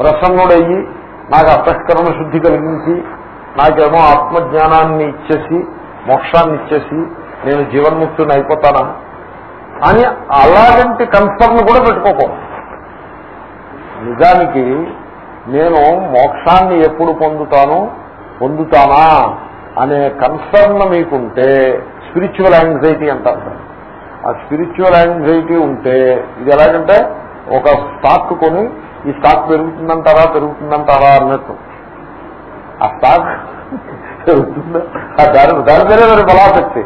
ప్రసన్నుడయ్యి నాకు అంతఃకరణ శుద్ధి కలిగించి నాకేమో ఆత్మజ్ఞానాన్ని ఇచ్చేసి మోక్షాన్ని ఇచ్చేసి నేను జీవన్ముక్తుని అయిపోతానా అని అలాంటి కన్సర్న్ కూడా పెట్టుకోకూడదు నిజానికి నేను మోక్షాన్ని ఎప్పుడు పొందుతాను పొందుతానా అనే కన్సర్న్ మీకుంటే స్పిరిచువల్ యాంగ్జైటీ అంటారు ఆ స్పిరిచువల్ యాంగ్జైటీ ఉంటే ఇది ఎలాగంటే ఒక స్టాక్ కొని ఈ స్టాక్ పెరుగుతుందంటారా పెరుగుతుందంటారా అన్నట్టు ఆ స్టాక్ పెరుగుతుందా దాని దాని పేరే మరి ఫలాసక్తి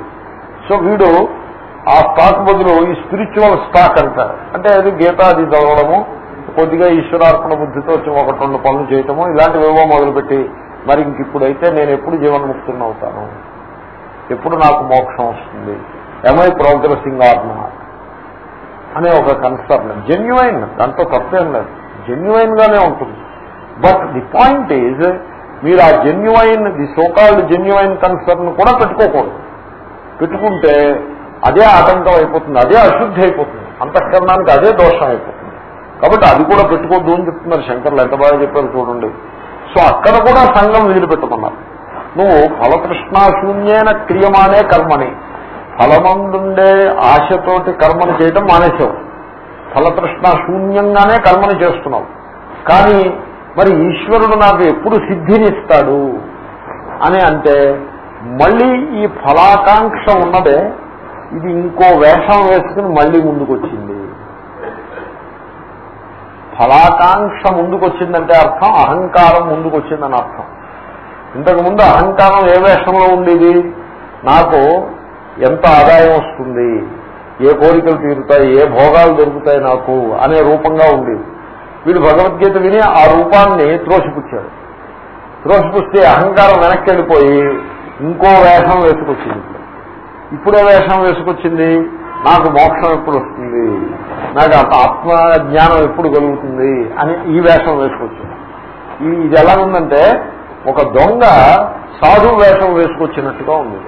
సో వీడు ఆ స్టాక్ బదులు ఈ స్పిరిచువల్ స్టాక్ అంటారు అంటే అది గీతాది చదవడము కొద్దిగా ఈశ్వరార్పణ బుద్ధితో ఒకటి రెండు పనులు చేయటము ఏవో మొదలుపెట్టి మరి ఇంక ఇప్పుడైతే నేను ఎప్పుడు జీవన్ముక్తుని అవుతాను ఎప్పుడు నాకు మోక్షం వస్తుంది ఎంఐ ప్రోగ్రెసింగ్ ఆర్ అనే ఒక కన్సర్న్ జెన్యున్ దాంతో తప్పేం లేదు జెన్యువైన్ గానే ఉంటుంది బట్ ది పాయింట్ ఈజ్ మీరు ఆ genuine the so called genuine concern కూడా పెట్టుకోకూడదు పెట్టుకుంటే అదే ఆటంకం అయిపోతుంది అదే అశుద్ధి అయిపోతుంది అంతఃకరణానికి అదే దోషం అయిపోతుంది కాబట్టి అది కూడా పెట్టుకోద్దు అని చెప్తున్నారు శంకర్లు ఎంత బాగా చెప్పారు చూడండి సో అక్కడ కూడా సంఘం వదిలిపెట్టుకున్నారు నువ్వు ఫలకృష్ణాశూన్యైన క్రియమానే కర్మని ఫలమందుండే ఆశతోటి కర్మను చేయటం మానేసావు ఫలతృష్ణ శూన్యంగానే కర్మను చేస్తున్నావు కానీ మరి ఈశ్వరుడు నాకు ఎప్పుడు సిద్ధినిస్తాడు అని అంటే మళ్ళీ ఈ ఫలాకాంక్ష ఉన్నదే ఇది ఇంకో వేషం వేసుకుని మళ్ళీ ముందుకొచ్చింది ఫలాకాంక్ష ముందుకొచ్చిందంటే అర్థం అహంకారం ముందుకొచ్చిందని అర్థం ఇంతకుముందు అహంకారం ఏ వేషంలో ఉండేది నాకు ఎంత ఆదాయం వస్తుంది ఏ కోరికలు తీరుతాయి ఏ భోగాలు దొరుకుతాయి నాకు అనే రూపంగా ఉండేది వీడు భగవద్గీత విని ఆ రూపాన్ని త్రోసిపుచ్చాడు త్రోసిపుస్తే అహంకారం వెనక్కి వెళ్ళిపోయి ఇంకో వేషం వేసుకొచ్చింది ఇప్పుడే వేషం వేసుకొచ్చింది నాకు మోక్షం ఎప్పుడు వస్తుంది నాకు ఆత్మ జ్ఞానం ఎప్పుడు కలుగుతుంది అని ఈ వేషం వేసుకొచ్చింది ఇది ఎలా ఉందంటే ఒక దొంగ సాధు వేషం వేసుకొచ్చినట్టుగా ఉంది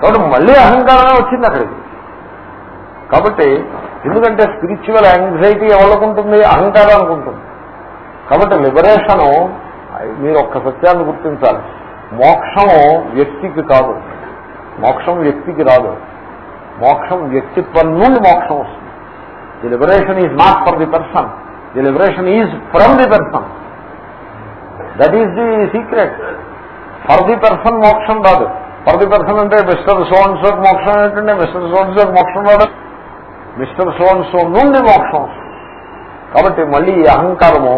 కాబట్టి మళ్ళీ అహంకారమే వచ్చింది అక్కడికి కాబట్టి ఎందుకంటే స్పిరిచువల్ యాంగ్జైటీ ఎవరికి అహంకారానికి ఉంటుంది కాబట్టి లిబరేషను మీరు ఒక్క సత్యాన్ని గుర్తించాలి మోక్షము వ్యక్తికి కాదు మోక్షం వ్యక్తికి రాదు మోక్షం వ్యక్తిత్వం నుండి మోక్షం వస్తుంది the liberation is not for the person the liberation is from the person that is the secret for the person మోక్షం రాదు ఫర్ పర్సన్ అంటే మిస్టర్ సోన్స్ మోక్షం ఏంటంటే మిస్టర్ సోన్స్ మోక్షం రాడు మిస్టర్ సోన్స్ నుండి మోక్షం కాబట్టి మళ్ళీ ఈ అహంకారము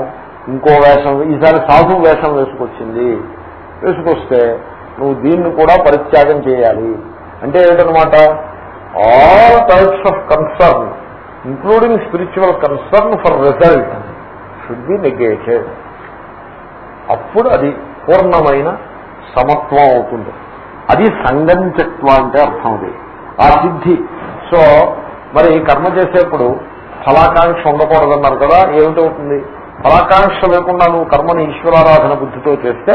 ఇంకో వేషం ఈసారి సాధు వేషం వేసుకొచ్చింది వేసుకొస్తే నువ్వు దీన్ని కూడా పరిత్యాగం చేయాలి అంటే ఏంటనమాట all types of concern including spiritual concern for result should be negated అప్పుడు అది పూర్ణమైన సమత్వం అవుతుంది అది సంగం చత్వ అంటే అర్థం అది ఆ సిద్ధి సో మరి కర్మ చేసేప్పుడు ఫలాకాంక్ష ఉండకూడదన్నారు కదా ఏమిటవుతుంది ఫలాకాంక్ష లేకుండా నువ్వు కర్మని ఈశ్వరారాధన బుద్ధితో చేస్తే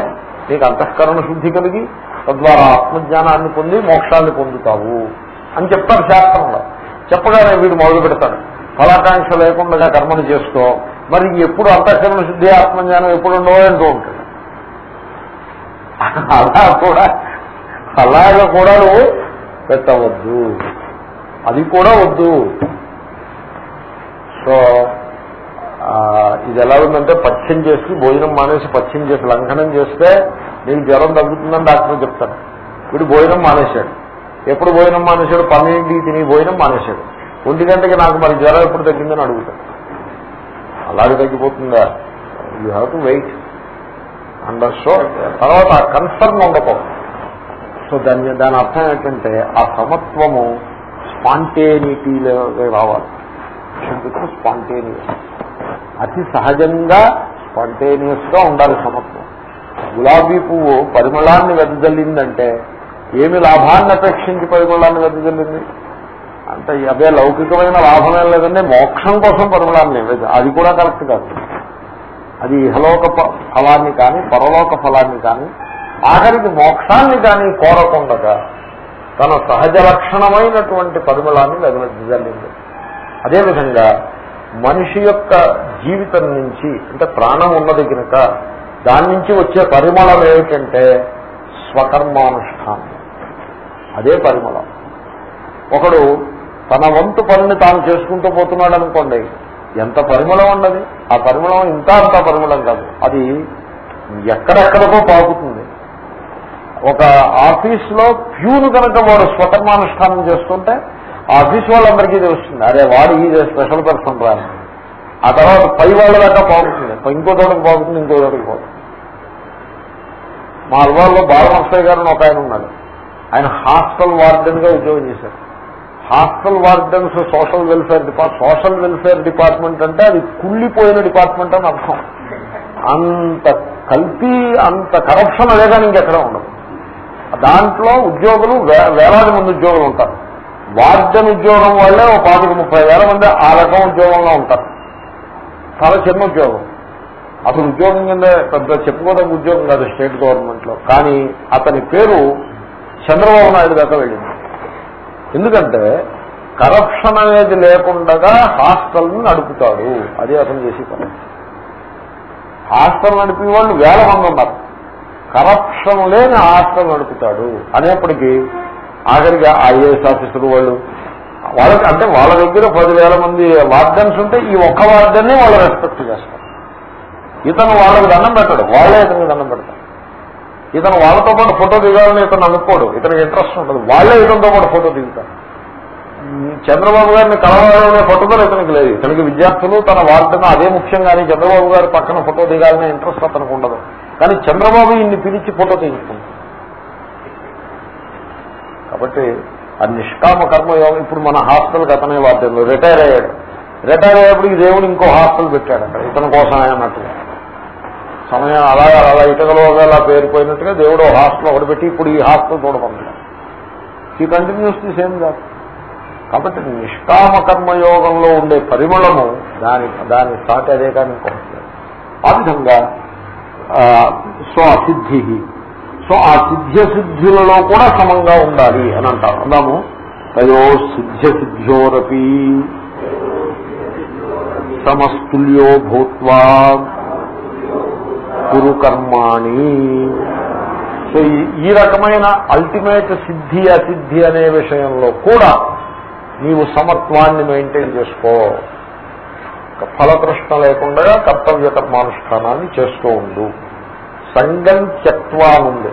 నీకు అంతఃకరణ శుద్ధి కలిగి తద్వారా ఆత్మజ్ఞానాన్ని పొంది మోక్షాన్ని పొందుతావు అని చెప్తారు శాస్త్రంలో చెప్పగానే వీడు మొదలు పెడతాడు ఫలాకాంక్ష లేకుండా కర్మను చేస్తూ మరి ఎప్పుడు అంతఃకరణ శుద్ధి ఆత్మజ్ఞానం ఎప్పుడు ఉండవో అంటూ ఉంటాడు అలా కూడా సల్లాగా కూడా నువ్వు పెట్టవద్దు అది కూడా వద్దు సో ఇది ఎలా ఉందంటే పథ్యం చేసి భోజనం మానేసి పథ్యం చేసి లంఘనం చేస్తే నీకు జ్వరం తగ్గుతుందని డాక్టర్ చెప్తాను వీడు భోజనం మానేశాడు ఎప్పుడు భోజనం మానేశాడు పన్నెండు తిని భోజనం మానేశాడు ఒంటి గంటకి నాకు మరి జ్వరం ఎప్పుడు తగ్గిందని అడుగుతాడు అలాగే తగ్గిపోతుందా you have to wait under show తర్వాత కన్సర్న్ ఉండకూడదు సో దాని దాని అర్థం ఏంటంటే ఆ సమత్వము స్పాంటేనిటీలో రావాలి స్పాంటేనియస్ అతి సహజంగా స్పాంటేనియస్ గా ఉండాలి సమత్వం గులాబీ పువ్వు పరిమళాన్ని వెదజల్లిందంటే ఏమి లాభాన్ని అపేక్షించి పరిమళాన్ని వెదజల్లింది అంటే అదే లౌకికమైన లాభమే లేదంటే మోక్షం కోసం పరిమళాన్ని అది కూడా కరెక్ట్ కాదు అది ఇహలోక ఫలాన్ని కానీ పరలోక ఫలాన్ని కానీ ఆఖరికి మోక్షాన్ని కానీ కోరకుండగా తన సహజ లక్షణమైనటువంటి పరిమళాన్ని వెదలజల్లింది అదేవిధంగా మనిషి యొక్క జీవితం నుంచి అంటే ప్రాణం ఉన్నది కనుక దాని నుంచి వచ్చే పరిమళం ఏమిటంటే స్వకర్మానుష్ఠానం అదే పరిమళం ఒకడు తన వంతు పనిని తాను చేసుకుంటూ పోతున్నాడు అనుకోండి ఎంత పరిమళం ఉన్నది ఆ పరిమళం ఇంత అంత పరిమళం కాదు అది ఎక్కడెక్కడికో పాకుతుంది ఒక ఆఫీస్లో ప్యూన్ కనుక వాడు స్వకర్మానుష్ఠానం చేస్తుంటే ఆఫీస్ వాళ్ళందరికీ తెలుస్తుంది అరే వాడు ఈ స్పెషల్ పర్సన్ రాని ఆ తర్వాత పై వాళ్ళ దాకా పోతుంది ఇంకో తోటకి పోతుంది ఇంకో తోటకి పోతుంది మా అల్వాల్లో బాలమస్తయ్య గారు ఒక ఆయన ఉన్నాడు ఆయన హాస్టల్ వార్డెన్ గా ఉద్యోగం చేశారు hostel wardens social welfare depart social welfare department అంటే అది కుళ్ళిపోయిన డిపార్ట్మెంట్ అని అర్థం అంత కల్తీ అంత కరప్షన్ అదే కానీ ఇంకెక్కడ ఉండదు దాంట్లో ఉద్యోగులు వేలాది మంది ఉద్యోగులు ఉంటారు వార్డెన్ ఉద్యోగం వల్లే ఒక పాతిక ముప్పై వేల మంది ఆ రకం ఉద్యోగంలో ఉంటారు చాలా చిన్న ఉద్యోగం అసలు ఉద్యోగం కింద పెద్ద చెప్పుకోదగ్గ ఉద్యోగం కాదు స్టేట్ గవర్నమెంట్ లో కానీ అతని పేరు చంద్రబాబు నాయుడు దాకా వెళ్ళింది ఎందుకంటే కరప్షన్ అనేది లేకుండా హాస్టల్ని నడుపుతాడు అదే అతను చేసి పని హాస్టల్ నడిపే వాళ్ళు వేల మంది ఉన్నారు కరప్షన్ లేని ఆట నడుపుతాడు అనేప్పటికీ ఆఖరిగా ఐఏఎస్ ఆఫీసర్ వాళ్ళు వాళ్ళకి అంటే వాళ్ళ దగ్గర పదివేల మంది వార్డన్స్ ఉంటే ఈ ఒక్క వార్డెన్నే వాళ్ళు రెస్పెక్ట్ చేస్తారు ఇతను వాళ్ళకి దండం పెట్టాడు వాళ్ళే ఇతనికి దండం పెడతారు ఇతను వాళ్ళతో పాటు ఫోటో దిగాలని ఇతను అనుకోడు ఇతనికి ఇంట్రెస్ట్ ఉంటుంది వాళ్ళే ఇతనితో పాటు ఫోటో దిగుతారు చంద్రబాబు గారిని కలవాలనే పట్టుదల ఇతనికి లేదు ఇతనికి విద్యార్థులు తన వార్డెన్ అదే ముఖ్యంగానే చంద్రబాబు గారి పక్కన ఫోటో దిగాలనే ఇంట్రెస్ట్ అతనికి ఉండదు కానీ చంద్రబాబు ఇన్ని పిలిచి ఫోటో తీసుకుంటాడు కాబట్టి ఆ నిష్కామ కర్మయోగం ఇప్పుడు మన హాస్టల్ అతనే వాద్యంలో రిటైర్ అయ్యాడు రిటైర్ అయ్యేప్పుడు ఈ దేవుడు ఇంకో హాస్టల్ పెట్టాడు అక్కడ ఇతని కోసం అన్నట్టుగా సమయం అలా అలా ఇటకలో అలా పేరుపోయినట్టుగా దేవుడు హాస్టల్ ఒకటి పెట్టి ఇప్పుడు ఈ హాస్టల్ చూడకుండా ఈ కంటిన్యూస్ ది సేమ్ కాదు కాబట్టి నిష్కామ కర్మయోగంలో ఉండే పరిమళము దాని దాని సాటి అదే కానీ ఇంకో ఆ విధంగా సో అసిద్ధి సో ఆ సిద్ధ్య సిద్ధులలో కూడా సమంగా ఉండాలి అని అంటారు అందాము తయో సిద్ధ్య సిద్ధ్యోరపి సమస్తుల్యో భూత్వా కురు కర్మాణి సో ఈ రకమైన అల్టిమేట్ సిద్ధి అసిద్ధి అనే విషయంలో కూడా నీవు సమత్వాన్ని మెయింటైన్ చేసుకో ఫలతృష్ణ లేకుండా కర్తవ్య కర్మానుష్ఠానాన్ని చేస్తూ ఉండు సంగం త్యక్వానుంది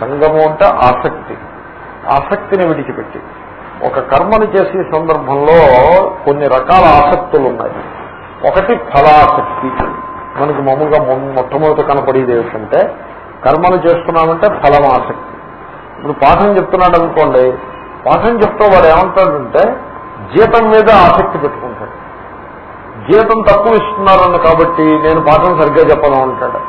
సంగము అంటే ఆసక్తి ఆసక్తిని విడిచిపెట్టి ఒక కర్మను చేసే సందర్భంలో కొన్ని రకాల ఆసక్తులు ఉన్నాయి ఒకటి ఫలాసక్తి మనకి మామూలుగా మొట్టమొదటి కనపడేది ఏమిటంటే కర్మను చేస్తున్నామంటే ఫలం ఆసక్తి ఇప్పుడు పాఠం చెప్తున్నాడు అనుకోండి పాఠం చెప్తూ వాడు ఏమంటాడంటే జీతం మీద ఆసక్తి పెట్టుకుంటాడు జీతం తక్కువ ఇస్తున్నారన్న కాబట్టి నేను పాఠం సరిగ్గా చెప్పను అంటాడు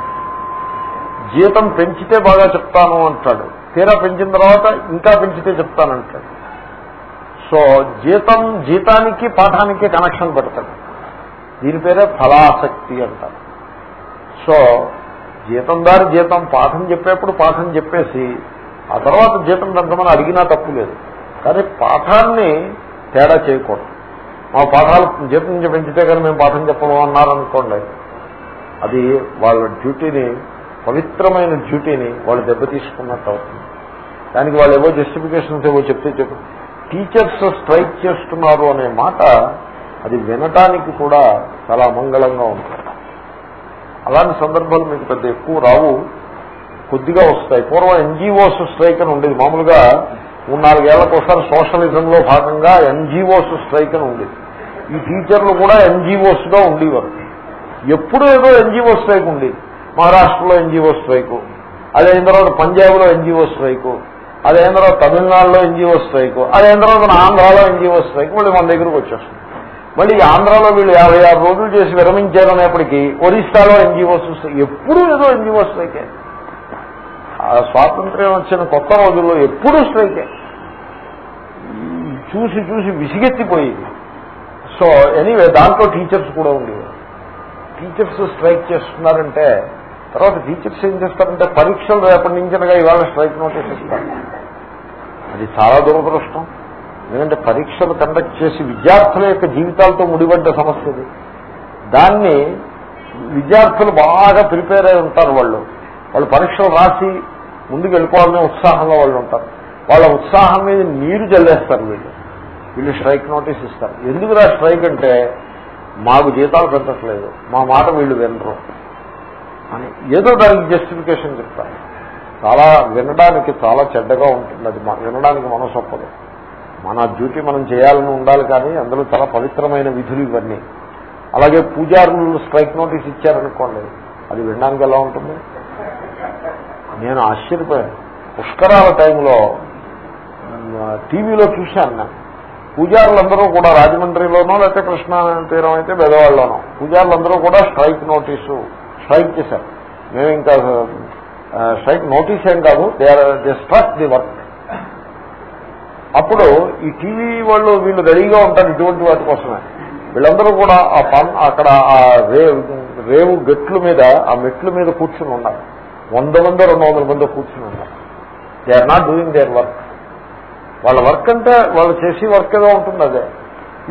జీతం పెంచితే బాగా చెప్తాను అంటాడు తీరా పెంచిన తర్వాత ఇంకా పెంచితే చెప్తానంటాడు సో జీతం జీతానికి పాఠానికి కనెక్షన్ పెడతాడు దీని పేరే ఫలాసక్తి అంటారు సో జీతం దారి జీతం పాఠం చెప్పేప్పుడు పాఠం చెప్పేసి ఆ తర్వాత జీతం పెంచమని అడిగినా తప్పు లేదు కానీ పాఠాన్ని తేడా చేయకూడదు మా పాఠాలు జీతం పెంచితే కానీ మేము పాఠం చెప్పము అన్నారనుకోండి అది వాళ్ళ డ్యూటీని పవిత్రమైన డ్యూటీని వాళ్ళు దెబ్బతీసుకున్నట్టు అవుతుంది దానికి వాళ్ళు ఏవో జస్టిఫికేషన్స్ ఏవో చెప్తే చెప్పు టీచర్స్ స్ట్రైక్ చేస్తున్నారు అనే మాట అది వినటానికి కూడా చాలా అమంగళంగా ఉంటుంది అలాంటి సందర్భాలు మీకు పెద్ద ఎక్కువ రావు కొద్దిగా వస్తాయి పూర్వం ఎన్జీఓస్ స్ట్రైక్ అని ఉండేది మామూలుగా మూడు నాలుగేళ్లకు ఒకసారి సోషలిజంలో భాగంగా ఎన్జీఓస్ స్ట్రైక్ అని ఉండేది ఈ టీచర్లు కూడా గా ఉండేవారు ఎప్పుడూ ఏదో ఎన్జీఓ స్ట్రైక్ ఉండేది మహారాష్ట్రలో ఎన్జీఓ స్ట్రైక్ అదైన తర్వాత పంజాబ్లో ఎన్జీఓ స్ట్రైక్ అదైన తర్వాత తమిళనాడులో ఎన్జీఓ స్ట్రైక్ అదైన తర్వాత ఆంధ్రాలో ఎన్జీఓ స్ట్రైక్ మళ్ళీ మన దగ్గరకు వచ్చేస్తుంది మళ్ళీ ఆంధ్రాలో వీళ్ళు యాభై ఆరు రోజులు చేసి విరమించారనేప్పటికీ ఒరిస్సాలో ఎన్జీఓస్ ఎప్పుడూ ఏదో ఎన్జీఓ స్ట్రైకే స్వాతంత్ర్యం వచ్చిన కొత్త రోజుల్లో ఎప్పుడూ స్ట్రైక్ చూసి చూసి విసిగెత్తిపోయింది సో ఎనీవే దాంట్లో టీచర్స్ కూడా ఉండేవారు టీచర్స్ స్ట్రైక్ చేస్తున్నారంటే తర్వాత టీచర్స్ ఏం చేస్తారంటే పరీక్షలు రేపటి నుంచినగా ఇవాళ స్ట్రైక్ నోటీస్ ఇస్తారు అది చాలా దురదృష్టం ఎందుకంటే పరీక్షలు కండక్ట్ చేసి విద్యార్థుల యొక్క జీవితాలతో ముడిపడ్డ సమస్య ఇది దాన్ని విద్యార్థులు బాగా ప్రిపేర్ అయి ఉంటారు వాళ్ళు వాళ్ళు పరీక్షలు రాసి ముందుకు వెళ్ళిపోవాలనే ఉత్సాహంలో వాళ్ళు ఉంటారు వాళ్ళ ఉత్సాహం మీద నీరు చల్లేస్తారు వీళ్ళు వీళ్ళు స్ట్రైక్ నోటీస్ ఇస్తారు ఎందుకు రా స్ట్రైక్ అంటే మాకు జీతాలు పెంచట్లేదు మా మాట వీళ్ళు వినరు అని ఏదో దానికి జస్టిఫికేషన్ చెప్తారు చాలా వినడానికి చాలా చెడ్డగా ఉంటుంది అది వినడానికి మన సొప్పదు మన డ్యూటీ మనం చేయాలని ఉండాలి కానీ అందులో చాలా పవిత్రమైన విధులు ఇవన్నీ అలాగే పూజారులు స్ట్రైక్ నోటీస్ ఇచ్చారనుకోండి అది వినడానికి ఎలా ఉంటుంది నేను ఆశ్చర్యపోయాను పుష్కరాల టైంలో టీవీలో చూశాను నేను పూజారులందరూ కూడా రాజమండ్రిలోనో లేకపోతే కృష్ణా తీరం అయితే పెదవాళ్ళలోనో పూజారులందరూ కూడా స్ట్రైక్ నోటీసు స్ట్రైక్ చేశారు మేము ఇంకా స్ట్రైక్ నోటీస్ ఏం కాదు దే స్ట్రక్ ది వర్క్ అప్పుడు ఈ టీవీ వాళ్ళు వీళ్ళు రెడీగా ఉంటారు ఇటువంటి వాటి కోసమే వీళ్ళందరూ కూడా ఆ పన్ అక్కడ ఆ రేవు గట్ల మీద ఆ మెట్ల మీద కూర్చుని ఉన్నారు వంద మంది రెండు వందల మంది కూర్చుని ఉన్నారు they are not doing their work వాళ్ళ వర్క్ అంటే వాళ్ళు చేసి వర్క్ ఏదో ఉంటుంది అదే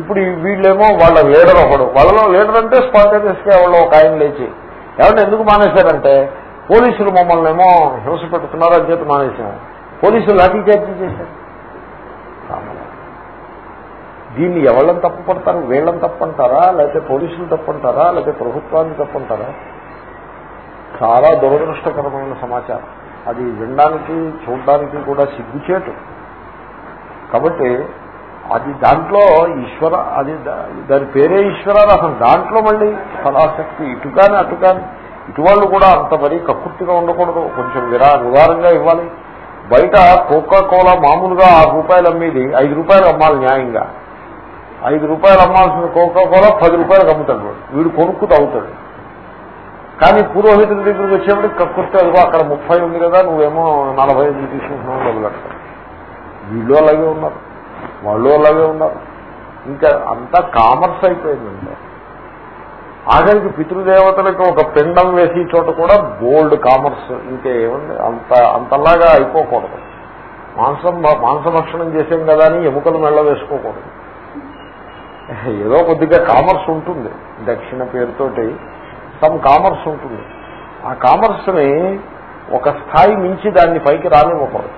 ఇప్పుడు వీళ్ళేమో వాళ్ళ లీడర్ ఒకడు వాళ్ళలో లీడర్ అంటే స్పాంటేనియస్ గా వాళ్ళు ఒక ఆయన లేచి ఎవరైనా ఎందుకు మానేశారంటే పోలీసులు మమ్మల్ని ఏమో హింస పెట్టుకున్నారు అని చెప్పి మానేశాము పోలీసులు లాఠీ చార్జీ చేశారు దీన్ని ఎవళ్ళని తప్పు పడతారు వీళ్ళని తప్పంటారా లేకపోతే పోలీసులు తప్పంటారా లేకపోతే ప్రభుత్వాన్ని తప్పంటారా చాలా దురదృష్టకరమైన సమాచారం అది వినడానికి చూడడానికి కూడా సిగ్గుచేటు కాబట్టి అది దాంట్లో ఈశ్వర అది దాని పేరే అసలు దాంట్లో మళ్ళీ కళాశక్తి ఇటు కానీ అటు కానీ ఇటువాళ్ళు కూడా అంత మరీ కకృతిగా ఉండకూడదు కొంచెం విరా నివారంగా ఇవ్వాలి బయట కోకా కోలా మామూలుగా ఆరు రూపాయలు అమ్మేది ఐదు రూపాయలు అమ్మాలి న్యాయంగా ఐదు రూపాయలు అమ్మాల్సిన కోకా కోలా పది రూపాయలకు అమ్ముతాడు వీడు కొనుక్కు తాగుతాడు కానీ పురోహితుడి దగ్గరికి వచ్చేప్పటికి కక్కుర్తి అదిగో అక్కడ ముప్పై ఉంది కదా నువ్వేమో నలభై ఐదు తీసుకుంటున్నావు డబ్బులు అక్కడ వీళ్ళు అలాగే ఉన్నారు వాళ్ళు అలాగే ఉన్నారు ఇంకా అంతా కామర్స్ అయిపోయిందంటే ఆఖరికి పితృదేవతలకు ఒక పిండం వేసి చోట కూడా బోల్డ్ కామర్స్ ఇంకా ఏముంది అంత అంతలాగా అయిపోకూడదు మాంసం మాంసభక్షణం చేసాం కదా అని ఎముకలు మెళ్ళ వేసుకోకూడదు ఏదో కొద్దిగా కామర్స్ ఉంటుంది దక్షిణ పేరుతోటి సమ్ కామర్స్ ఉంటుంది ఆ కామర్స్ని ఒక స్థాయి మించి దాన్ని పైకి రానివ్వకూడదు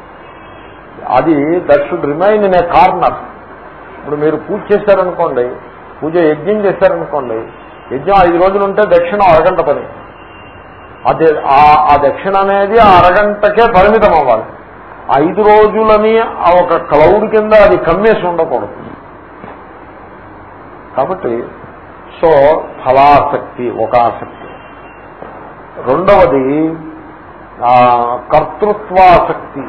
అది that should remain in a corner ఇప్పుడు మీరు పూజ చేశారనుకోండి పూజ యజ్ఞం చేశారనుకోండి యజ్ఞం ఐదు రోజులు ఉంటే దక్షిణ అరగంట పని అదే ఆ దక్షిణ అనేది ఆ అరగంటకే పరిమితం అవ్వాలి ఐదు రోజులని ఒక క్లౌడ్ కింద అది కమ్మేసి ఉండకూడదు కాబట్టి సో ఫలాసక్తి ఒక ఆసక్తి రెండవది కర్తృత్వాసక్తి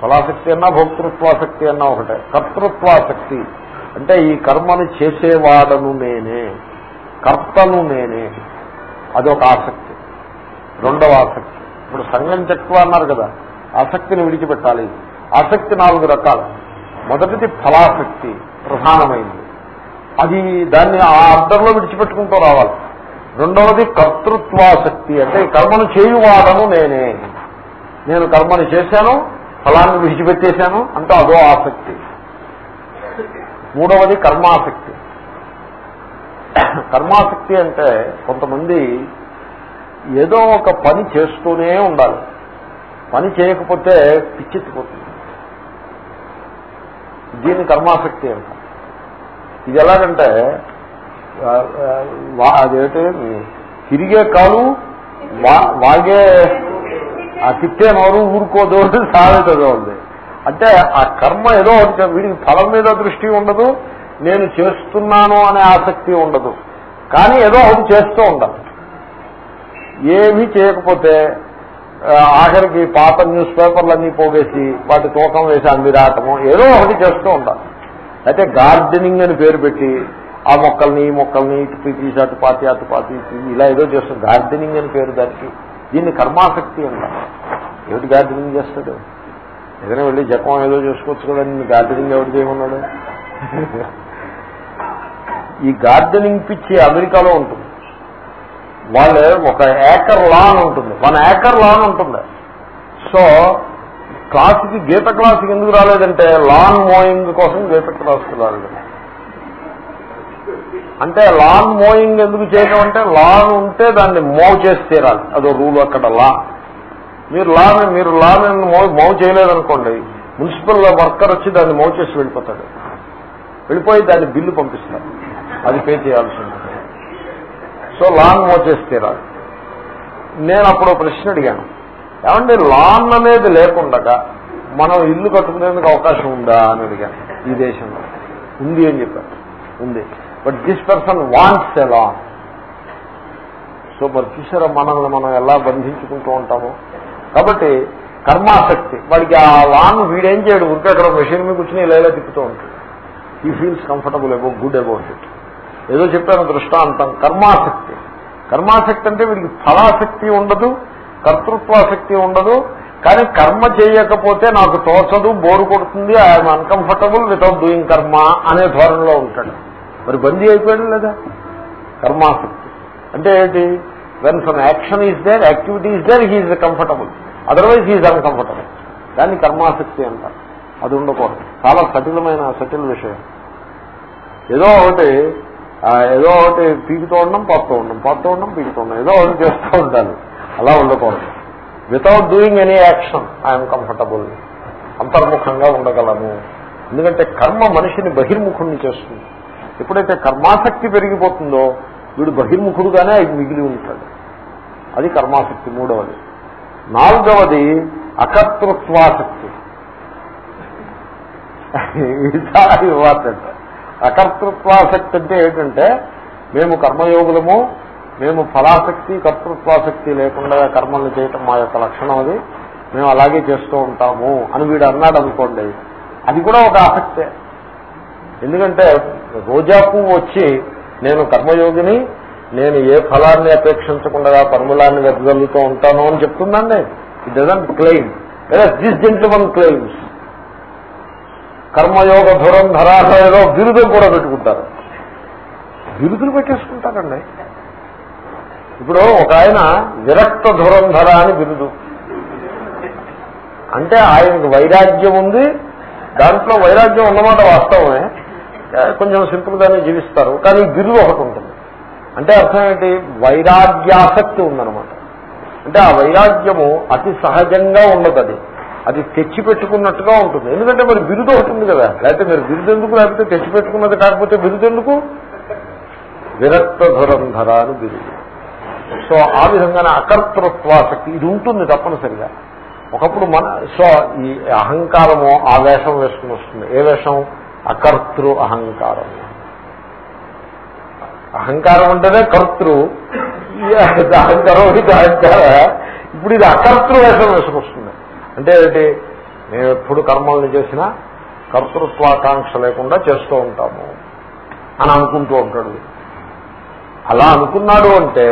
ఫలాసక్తి అన్నా భోక్తృత్వాసక్తి అన్నా ఒకటే కర్తృత్వాసక్తి అంటే ఈ కర్మను చేసేవాడను నేనే కర్తను నేనే అదొక ఆసక్తి రెండవ ఆసక్తి ఇప్పుడు సంఘం తక్కువ అన్నారు కదా ఆసక్తిని విడిచిపెట్టాలి ఆసక్తి నాలుగు రకాలు మొదటిది ఫలాసక్తి ప్రధానమైనది అది దాన్ని ఆ అర్థంలో విడిచిపెట్టుకుంటూ రావాలి రెండవది కర్తృత్వాసక్తి అంటే కర్మను చేయువాడను నేనే నేను కర్మను చేశాను ఫలాన్ని విడిచిపెట్టేశాను అంటే అదో ఆసక్తి మూడవది కర్మాసక్తి కర్మాసక్తి అంటే కొంతమంది ఏదో ఒక పని చేస్తూనే ఉండాలి పని చేయకపోతే పిచ్చెత్తిపోతుంది దీన్ని కర్మాసక్తి అంటారు ఇది ఎలాగంటే అదేంటి తిరిగే కాలు వాగే ఆ తిట్టే నోరు ఊరుకోదు సాధించదో ఉంది అంటే ఆ కర్మ ఏదో వీడికి ఫలం మీద దృష్టి ఉండదు నేను చేస్తున్నాను అనే ఆసక్తి ఉండదు కానీ ఏదో అది చేస్తూ ఉండాలి ఏమీ చేయకపోతే ఆఖరికి పాత న్యూస్ పేపర్లన్నీ పోగేసి వాటి తూకం వేసి అందిరాటము ఏదో ఒకటి చేస్తూ ఉండాలి అయితే గార్డెనింగ్ అని పేరు పెట్టి ఆ మొక్కల్ని ఈ మొక్కల్ని ఇటు తీసి అటు పాతి అటు పాతి ఇలా ఏదో చేస్తుంది గార్డెనింగ్ అని పేరు దానికి దీన్ని కర్మాసక్తి అన్నారు ఏమిటి గార్డెనింగ్ చేస్తాడు ఏదైనా వెళ్ళి జపం ఏదో చేసుకోవచ్చు కదా నిన్ను గార్డెనింగ్ ఎవరు చేయమన్నాడు ఈ గార్డెనింగ్ పిచ్చి అమెరికాలో ఉంటుంది వాళ్ళు ఒక ఏకర్ లాన్ ఉంటుంది వన్ ఏకర్ లాన్ ఉంటుంది సో క్లాసుకి గీత క్లాసుకి ఎందుకు రాలేదంటే లాన్ మోయింగ్ కోసం గీత క్లాసుకి రాలేదు అంటే లాన్ మోయింగ్ ఎందుకు చేయడం అంటే లాన్ ఉంటే దాన్ని మోవ్ చేసి తీరాలి అదో రూల్ అక్కడ లా మీరు లాన్ మీరు లాన్ మోవ్ మోవ్ చేయలేదనుకోండి మున్సిపల్ వర్కర్ వచ్చి దాన్ని మోవ్ చేసి వెళ్ళిపోతాడు వెళ్ళిపోయి దాన్ని బిల్లు పంపిస్తారు అది పే చేయాల్సి ఉంటుంది సో లాన్ మోవ్ చేసి తీరాలి నేను అప్పుడు ప్రశ్న అడిగాను ఏమంటే లాన్ అనేది లేకుండగా మనం ఇల్లు కట్టుకునేందుకు అవకాశం ఉందా అని అడిగాను ఈ దేశంలో ఉంది అని చెప్పారు ఉంది but this person wants a lawn so మరి చూసారా మనల్ని మనం ఎలా బంధించుకుంటూ ఉంటామో కాబట్టి కర్మాసక్తి వాడికి ఆ లాన్ వీడేం చేయడు ఉంటే అక్కడ మెషిన్ మీద కూర్చుని ఇలా తిప్పుతూ ఉంటాడు he feels comfortable about good about it ఏదో చెప్పాను దృష్టాంతం కర్మాసక్తి కర్మాసక్తి అంటే వీడికి ఫలాసక్తి ఉండదు కర్తృత్వాసక్తి ఉండదు కానీ కర్మ చేయకపోతే నాకు తోచదు బోరు కొడుతుంది ఐఎమ్ అన్కంఫర్టబుల్ వితౌట్ డూయింగ్ కర్మ అనే ధోరణిలో ఉంటాడు మరి బందీ అయిపోయాడు లేదా కర్మాసక్తి అంటే ఏంటి when some action is there activity is there he comfortable otherwise he uncomfortable దాన్ని కర్మాసక్తి అంటారు అది ఉండకూడదు చాలా సటిలమైన సటిల్ విషయం ఏదో ఒకటి ఏదో ఒకటి పీకుతూ ఉండడం పాపుతూ ఉండడం పాపుతూ ఉండడం పీకుతూ ఉండడం ఏదో ఒకటి చేస్తూ ఉండాలి అలా ఉండకూడదు without doing any action I'm comfortable అంతర్ముఖంగా ఉండగలను ఎందుకంటే కర్మ మనిషిని బహిర్ముఖుణ్ణి చేస్తుంది ఎప్పుడైతే కర్మాసక్తి పెరిగిపోతుందో వీడు బహిర్ముఖుడుగానే అది మిగిలి ఉంటాడు అది కర్మాసక్తి మూడవది నాలుగవది అకర్తృత్వాసక్తి అకర్తృత్వాసక్తి అంటే ఏంటంటే మేము కర్మయోగులము మేము ఫలాసక్తి కర్తృత్వాసక్తి లేకుండా కర్మలు చేయటం మా యొక్క లక్షణం అది మేము అలాగే చేస్తూ ఉంటాము అని వీడు అన్నాడు అనుకోండి అది కూడా ఒక ఆసక్తే ఎందుకంటే రోజా పువ్వు వచ్చి నేను కర్మయోగిని నేను ఏ ఫలాన్ని అపేక్షించకుండా పర్ములాన్ని వెదగలుగుతూ ఉంటాను అని చెప్తుందండి it doesn't claim this gentleman claims karma yoga ధురం ధరాహ ఏదో బిరుదం కూడా పెట్టుకుంటారు బిరుదులు పెట్టేసుకుంటారండి ఇప్పుడు ఒక ఆయన విరక్త ధురంధర అని బిరుదు అంటే ఆయనకు వైరాగ్యం ఉంది దాంట్లో వైరాగ్యం ఉన్నమాట వాస్తవమే కొంచెం సింపుల్గానే జీవిస్తారు కానీ బిరుదు ఒకటి ఉంటుంది అంటే అర్థం ఏంటి వైరాగ్యాసక్తి ఉందనమాట అంటే ఆ వైరాగ్యము అతి సహజంగా ఉండదు అది అది తెచ్చిపెట్టుకున్నట్టుగా ఉంటుంది ఎందుకంటే మరి బిరుదు ఉంది కదా లేకపోతే మీరు బిరుదు ఎందుకు లేకపోతే తెచ్చిపెట్టుకున్నది కాకపోతే బిరుదు ఎందుకు విరక్త ధురంధరాను అని బిరుదు సో ఆ విధంగానే అకర్తృత్వాసక్తి ఇది ఉంటుంది తప్పనిసరిగా ఒకప్పుడు మన సో ఈ అహంకారము ఆ వేషం వేసుకుని వస్తుంది ఏ వేషం అకర్తృ అహంకారం అహంకారం అంటేనే కర్తృ అహంకారం ఇది అహంకార ఇప్పుడు ఇది అకర్తృ వేషం వేసుకొస్తుంది అంటే ఏంటి మేము ఎప్పుడు కర్మల్ని చేసినా కర్తృత్వాకాంక్ష లేకుండా చేస్తూ ఉంటాము అని అనుకుంటూ ఉంటాడు అలా అనుకున్నాడు అంటే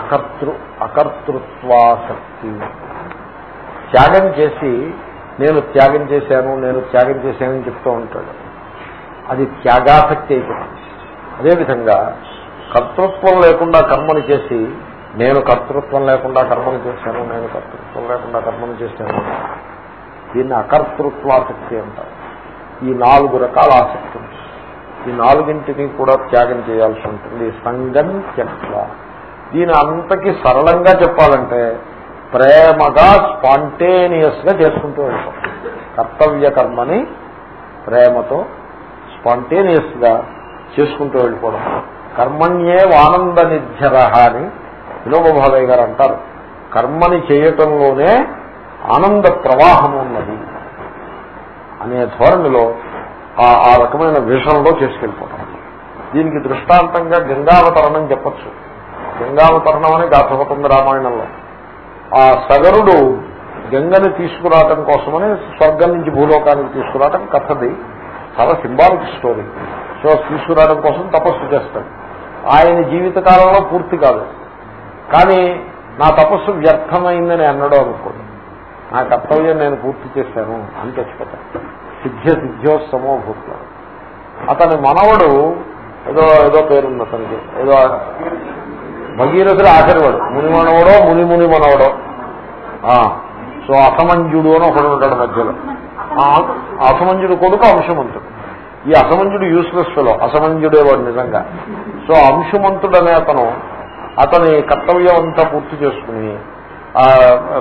అకర్తృ అకర్తృత్వాసక్తి త్యాగం చేసి నేను త్యాగం చేశాను నేను త్యాగం చేశానని చెప్తూ ఉంటాడు అది త్యాగాసక్తి అయిపోతుంది అదేవిధంగా కర్తృత్వం లేకుండా కర్మలు చేసి నేను కర్తృత్వం లేకుండా కర్మలు చేశాను నేను కర్తృత్వం లేకుండా కర్మలు చేశాను దీన్ని అకర్తృత్వాసక్తి అంటారు ఈ నాలుగు రకాల ఆసక్తులు ఈ నాలుగింటిని కూడా త్యాగం చేయాల్సి ఉంటుంది సంగం త్యక్త దీని అంతకి సరళంగా చెప్పాలంటే ప్రేమగా స్పాంటేనియస్ గా చేసుకుంటూ ఉంటాం కర్తవ్య కర్మని ప్రేమతో స్పాంటేనియస్ గా చేసుకుంటూ వెళ్ళిపోవడం కర్మణ్యే ఆనంద నిధ్యర అని వినోబాభావయ్య గారు అంటారు కర్మని చేయటంలోనే ఆనంద ప్రవాహం ఉన్నది అనే ధోరణిలో ఆ రకమైన విషయంలో చేసుకెళ్ళిపోతాం దీనికి దృష్టాంతంగా గంగావతరణం చెప్పచ్చు గంగావతరణం అని గాథపతుంది రామాయణంలో ఆ సగరుడు గంగని తీసుకురావటం కోసమని స్వర్గం నుంచి భూలోకానికి తీసుకురావటం కథది చాలా సింబాలిక్ స్టోరీ సో తీసుకురావడం కోసం తపస్సు చేస్తాడు ఆయన జీవిత కాలంలో పూర్తి కాదు కానీ నా తపస్సు వ్యర్థమైందని అన్నాడు అనుకోండి నా కర్తవ్యం నేను పూర్తి చేశాను అని తెచ్చిపోతాను సిద్ధ్య సిద్ధ్యోత్సమో భూట్లో అతని మనవడు ఏదో ఏదో పేరుంది అతనికి ఏదో భగీరథుడు ఆఖరివాడు ముని మనవడో ముని ముని మనవడో సో అసమంజుడు అని ఒకడు ఉంటాడు మధ్యలో అసమంజుడు కొడుకు అంశమంతుడు ఈ అసమంజుడు యూస్లెస్ ఫెలో అసమంజుడేవాడు నిజంగా సో అంశమంతుడు అనే అతను అతని కర్తవ్యం అంతా పూర్తి చేసుకుని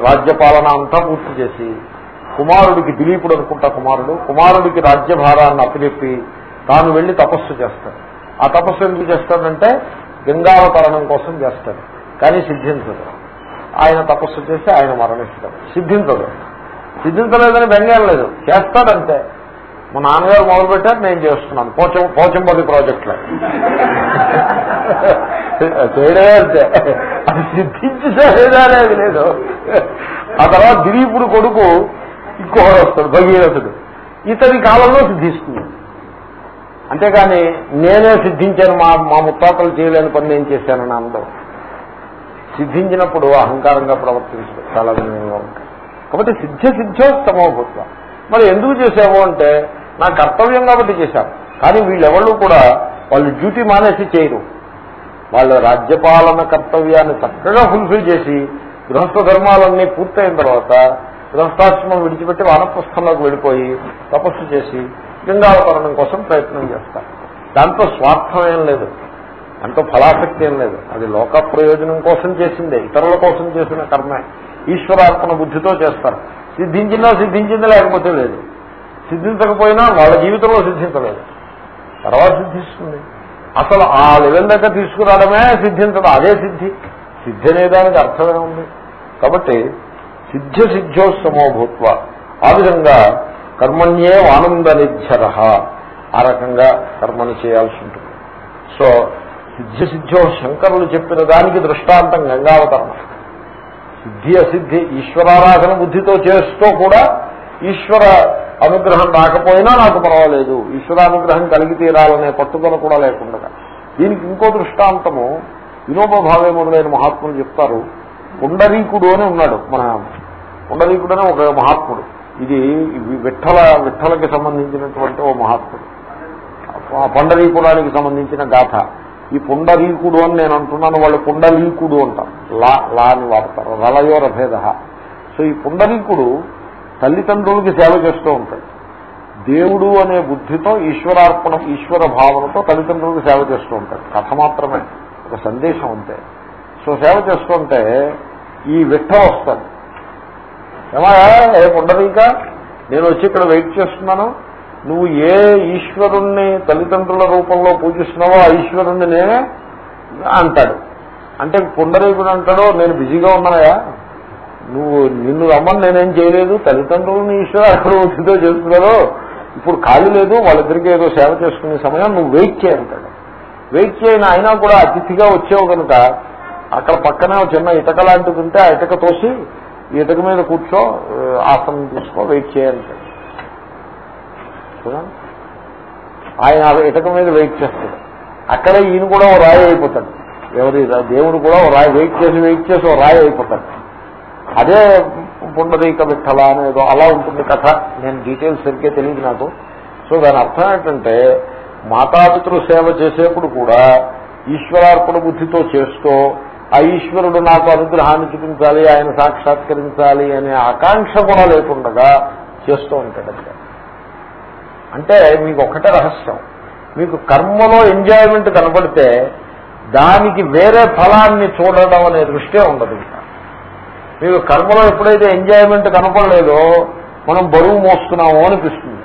రాజ్యపాలన అంతా పూర్తి చేసి కుమారుడికి దిలీపుడు అనుకుంటా కుమారుడు కుమారుడికి రాజ్యభారాన్ని అప్పచెప్పి తాను వెళ్లి తపస్సు చేస్తాడు ఆ తపస్సు ఎందుకు చేస్తాడంటే గంగావతరణం కోసం చేస్తాడు కానీ సిద్ధించదు ఆయన తపస్సు చేసి ఆయన మరణిస్తాడు సిద్ధించదు సిద్ధించలేదని బెంగేం లేదు చేస్తాడంతే మా నాన్నగారు మొదలుపెట్టారు నేను చేస్తున్నాను పోచం పోచంపల్లి ప్రాజెక్టులో చేయడమే అంతే అది సిద్ధించి చేయడానికి లేదు ఆ తర్వాత దిలీపుడు కొడుకు ఇంకోడు వస్తాడు భగీరథుడు ఇతని కాలంలో సిద్ధిస్తుంది అంతేగాని నేనే సిద్ధించాను మా మా ముత్తాతలు చేయలేని పని నేను నా అందరూ సిద్ధించినప్పుడు అహంకారంగా ప్రవర్తించడం చాలా వినయంగా ఉంటాయి కాబట్టి సిద్ధ సిద్ధోత్తమోభూత్వ మరి ఎందుకు చేశాము అంటే నా కర్తవ్యం కాబట్టి చేశాం కానీ వీళ్ళెవళ్ళు కూడా వాళ్ళు డ్యూటీ మానేసి చేయరు వాళ్ళ రాజ్యపాలన కర్తవ్యాన్ని చక్కగా ఫుల్ఫిల్ చేసి గృహస్థ ధర్మాలన్నీ పూర్తయిన తర్వాత గృహస్థాశ్రమం విడిచిపెట్టి వానప్రస్థంలోకి వెళ్ళిపోయి తపస్సు చేసి లింగావతరణం కోసం ప్రయత్నం చేస్తారు దాంతో స్వార్థం ఏం లేదు దాంతో ఫలాసక్తి ఏం లేదు అది లోక ప్రయోజనం కోసం చేసిందే ఇతరుల కోసం చేసిన కర్మే ఈశ్వరార్పణ బుద్ధితో చేస్తారు సిద్ధించినా సిద్ధించింది లేకపోతే లేదు సిద్ధించకపోయినా వాళ్ళ జీవితంలో సిద్ధించలేదు తర్వాత సిద్ధిస్తుంది అసలు ఆ లెవెల్ దగ్గర తీసుకురావడమే సిద్ధించదు అదే సిద్ధి సిద్ధి అనేదానికి అర్థమే ఉంది కాబట్టి సిద్ధ సిద్ధ్యోత్సమో భూత్వ ఆ విధంగా కర్మణ్యే ఆనంద నిధర ఆ రకంగా కర్మను చేయాల్సి ఉంటుంది సో సిద్ధిసిద్ధో శంకరులు చెప్పిన దానికి దృష్టాంతం గంగావతరం సిద్ధి అసిద్ధి ఈశ్వరారాధన బుద్ధితో చేస్తూ కూడా ఈశ్వర అనుగ్రహం రాకపోయినా నాకు పర్వాలేదు ఈశ్వరానుగ్రహం కలిగి తీరాలనే పట్టుదల కూడా లేకుండా దీనికి ఇంకో దృష్టాంతము వినోబాభావే మొదలైన మహాత్ములు చెప్తారు పుండరీకుడు అని ఉన్నాడు మన పుండరీకుడు అనే ఒక మహాత్ముడు ఇది విఠల విఠలకి సంబంధించినటువంటి ఓ మహాత్ముడు పుండరీకుడానికి సంబంధించిన గాథ ఈ పుండరీకుడు అని నేను అంటున్నాను వాళ్ళు పుండరీకుడు అంటారు లా లా అని వాడతారు రలయో రభేద సో ఈ పుండరీకుడు తల్లిదండ్రులకి సేవ చేస్తూ ఉంటాడు దేవుడు అనే బుద్ధితో ఈశ్వరార్పణ ఈశ్వర భావనతో తల్లిదండ్రులకు సేవ చేస్తూ ఉంటాడు కథ మాత్రమే ఒక సందేశం అంతే సో సేవ చేస్తుంటే ఈ విఠ వస్తాడు ఏమా రేపు ఇంకా నేను వచ్చి ఇక్కడ వెయిట్ చేస్తున్నాను నువ్వు ఏ ఈశ్వరుణ్ణి తల్లిదండ్రుల రూపంలో పూజిస్తున్నావో ఆ ఈశ్వరుణ్ణి నేనే అంటాడు అంటే పుండరీకుడు అంటాడో నేను బిజీగా ఉన్నాయా నువ్వు నిన్ను రమ్మని నేనేం చేయలేదు తల్లిదండ్రులను ఈశ్వరు అక్కడ ఉంటుందో చేస్తున్నారో ఇప్పుడు ఖాళీ లేదు వాళ్ళిద్దరికీ ఏదో సేవ చేసుకునే సమయం నువ్వు వెయిట్ చేయంటాడు వెయిట్ చేయని అయినా కూడా అతిథిగా వచ్చావు కనుక అక్కడ పక్కనే చిన్న ఇటక లాంటిది ఉంటే ఆ ఇటక తోసి ఈ మీద కూర్చో ఆసనం తీసుకో వెయిట్ చేయండి ఆయన ఇతక మీద వెయిట్ చేస్తాడు అక్కడే ఈయన కూడా ఓ రాయి అయిపోతాడు ఎవరి దేవుడు కూడా రాయి వెయిట్ చేసి వెయిట్ చేసి ఓ రాయి అయిపోతాడు అదే పుండరీక విఠల అనేది అలా ఉంటుంది కథ నేను డీటెయిల్స్ సరిగ్గా తెలియదు నాకు సో దాని అర్థం ఏంటంటే మాతాపితృ సేవ చేసేప్పుడు కూడా ఈశ్వరార్పణ బుద్ధితో చేస్తూ ఆ ఈశ్వరుడు నాకు అనుగ్రహాన్ని చూపించాలి ఆయన సాక్షాత్కరించాలి అనే ఆకాంక్ష కూడా లేకుండా చేస్తూ ఉంటాడు అంటే మీకు ఒకటే రహస్యం మీకు కర్మలో ఎంజాయ్మెంట్ కనపడితే దానికి వేరే ఫలాన్ని చూడడం అనే దృష్టే ఉండదు మీకు కర్మలో ఎప్పుడైతే ఎంజాయ్మెంట్ కనపడలేదో మనం బరువు మోస్తున్నాము అనిపిస్తుంది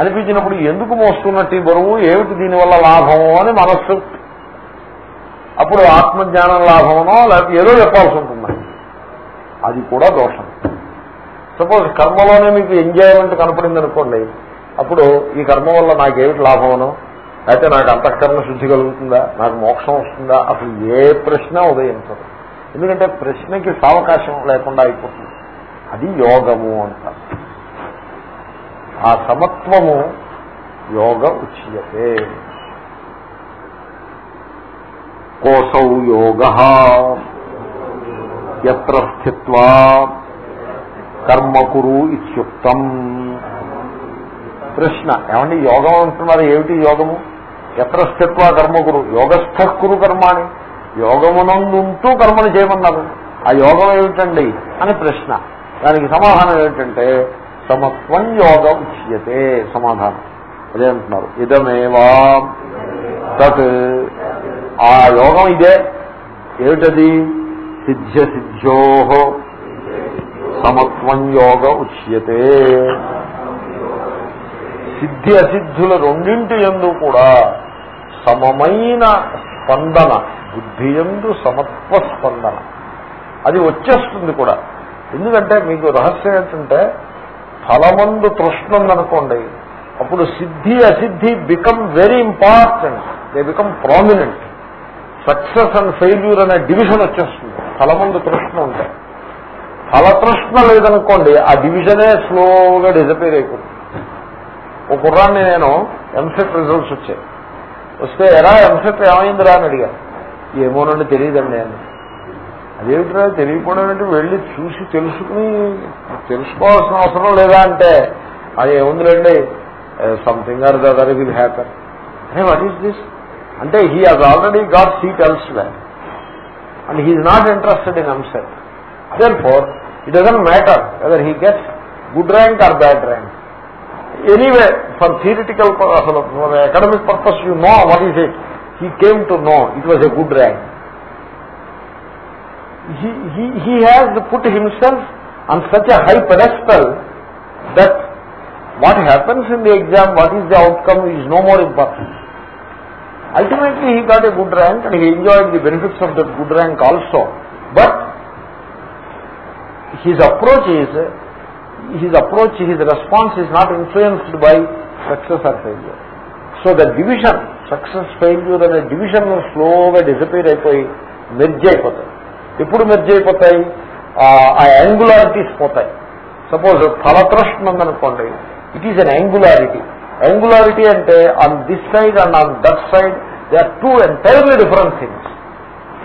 అనిపించినప్పుడు ఎందుకు మోస్తున్నట్టు ఈ బరువు ఏమిటి దీనివల్ల లాభము అని మనస్సు అప్పుడు ఆత్మజ్ఞానం లాభమనో లేకపోతే ఏదో చెప్పాల్సి ఉంటుంది అది కూడా దోషం సపోజ్ కర్మలోనే మీకు ఎంజాయ్మెంట్ కనపడింది అనుకోండి అప్పుడు ఈ కర్మ వల్ల నాకేమిటి లాభమనో అయితే నాకు అంతఃకరణ శుద్ధి కలుగుతుందా నాకు మోక్షం వస్తుందా అసలు ఏ ప్రశ్న ఉదయించదు ఎందుకంటే ప్రశ్నకి సావకాశం లేకుండా అయిపోతుంది అది యోగము అంట ఆ సమత్వము యోగ ఉచ్యతే కోసౌ యోగ ఎత్ర స్థిత్వా కర్మ కురు ఇత్యుక్తం ప్రశ్న ఏమండి యోగం అంటున్నారు ఏమిటి యోగము ఎత్ర స్థిత్వా కర్మకురు యోగస్థ కురు కర్మాణి యోగమునందుంటూ కర్మను చేయమన్నారు ఆ యోగం ఏమిటండి అని ప్రశ్న దానికి సమాధానం ఏమిటంటే సమత్వం యోగ ఉచ్యతే సమాధానం అదే అంటున్నారు ఇదమేవా తత్ ఆ యోగం ఇదే ఏమిటది సిద్ధ్య సిద్ధ్యో సమత్వం యోగ ఉచ్యతే సిద్ధి అసిద్ధుల రెండింటి ఎందు కూడా సమమైన స్పందన బుద్ధి ఎందు సమత్వ స్పందన అది వచ్చేస్తుంది కూడా ఎందుకంటే మీకు రహస్యం ఏంటంటే ఫలమందు తృష్ణ ఉందనుకోండి అప్పుడు సిద్ధి అసిద్ధి become very important they become prominent success and failure అనే డివిజన్ వచ్చేస్తుంది చాలా ముందు తృష్ణ ఉంటాయి చాలా తృష్ణ లేదనుకోండి ఆ డివిజనే స్లోగా డిజపేర్ అయిపోతుంది ఒక కుర్రాన్ని నేను ఎంసెట్ రిజల్ట్స్ వచ్చాయి వస్తే ఎలా ఎంసెట్ ఏమైందిరా అని అడిగాను ఏమోనండి తెలియదండి నేను అదేమిట్రా తెలియకుండా ఏంటి వెళ్ళి చూసి తెలుసుకుని తెలుసుకోవాల్సిన అవసరం లేదా అంటే అది ఏముందిలేండి something or other will happen what is this Ante he has already got seat elsewhere and he is not interested in himself. Therefore, it doesn't matter whether he gets good rank or bad rank. Anyway, for theoretical purpose, for academic purpose, you know what is it. He came to know it was a good rank. He has put himself on such a high pedestal that what happens in the exam, what is the outcome is no more important. ultimately he got a good rank and he enjoyed the benefits of that good rank also. But his approach is, his approach, his response is not influenced by success or failure. So the division, success, failure అనే division స్లోగా disappear అయిపోయి merge అయిపోతాయి ఎప్పుడు merge అయిపోతాయి ఆ angularities పోతాయి suppose తల thrust ఉందనుకోండి it is an angularity angularity అంటే on this side and on that side they are two entirely different things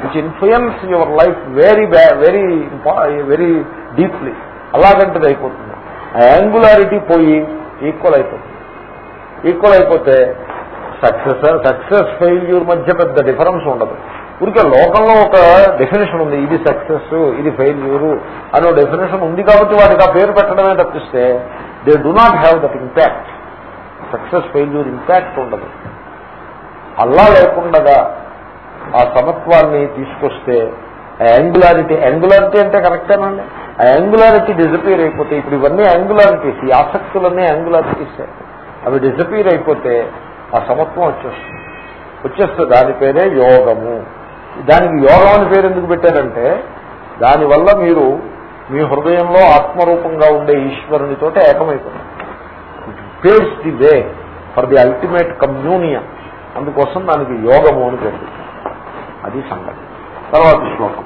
which influence your life very very very deeply అలాగంటిది అయిపోతుంది ఆ యాంగులారిటీ పోయి equal అయిపోతుంది equal అయిపోతే success success failure మధ్య పెద్ద difference ఉండదు ఊరికే లోకంలో ఒక డెఫినేషన్ ఉంది ఇది సక్సెస్ ఇది ఫెయిల్యూరు అనే డెఫినేషన్ ఉంది కాబట్టి వాటికి ఆ పేరు పెట్టడమే తప్పిస్తే they do not have that impact success failure impact ఉండదు అల్లా లేకుండా ఆ సమత్వాన్ని తీసుకొస్తే యాంగులారిటీ యాంగులారిటీ అంటే కరెక్టేనండి ఆ యాంగులారిటీ డిజపీర్ అయిపోతే ఇప్పుడు ఇవన్నీ యాంగులారిటీస్ ఈ ఆసక్తులన్నీ యాంగులారిటీస్ అవి డిజపీర్ అయిపోతే ఆ సమత్వం వచ్చేస్తుంది వచ్చేస్తే దాని పేరే యోగము దానికి యోగం అని పేరు ఎందుకు పెట్టారంటే దానివల్ల మీరు మీ హృదయంలో ఆత్మరూపంగా ఉండే ఈశ్వరునితో ఏకమైపోతారు paves the way for the ultimate communion అందుకోసం దానికి యోగము అని పేరు అది సంగతి తర్వాత శ్లోకం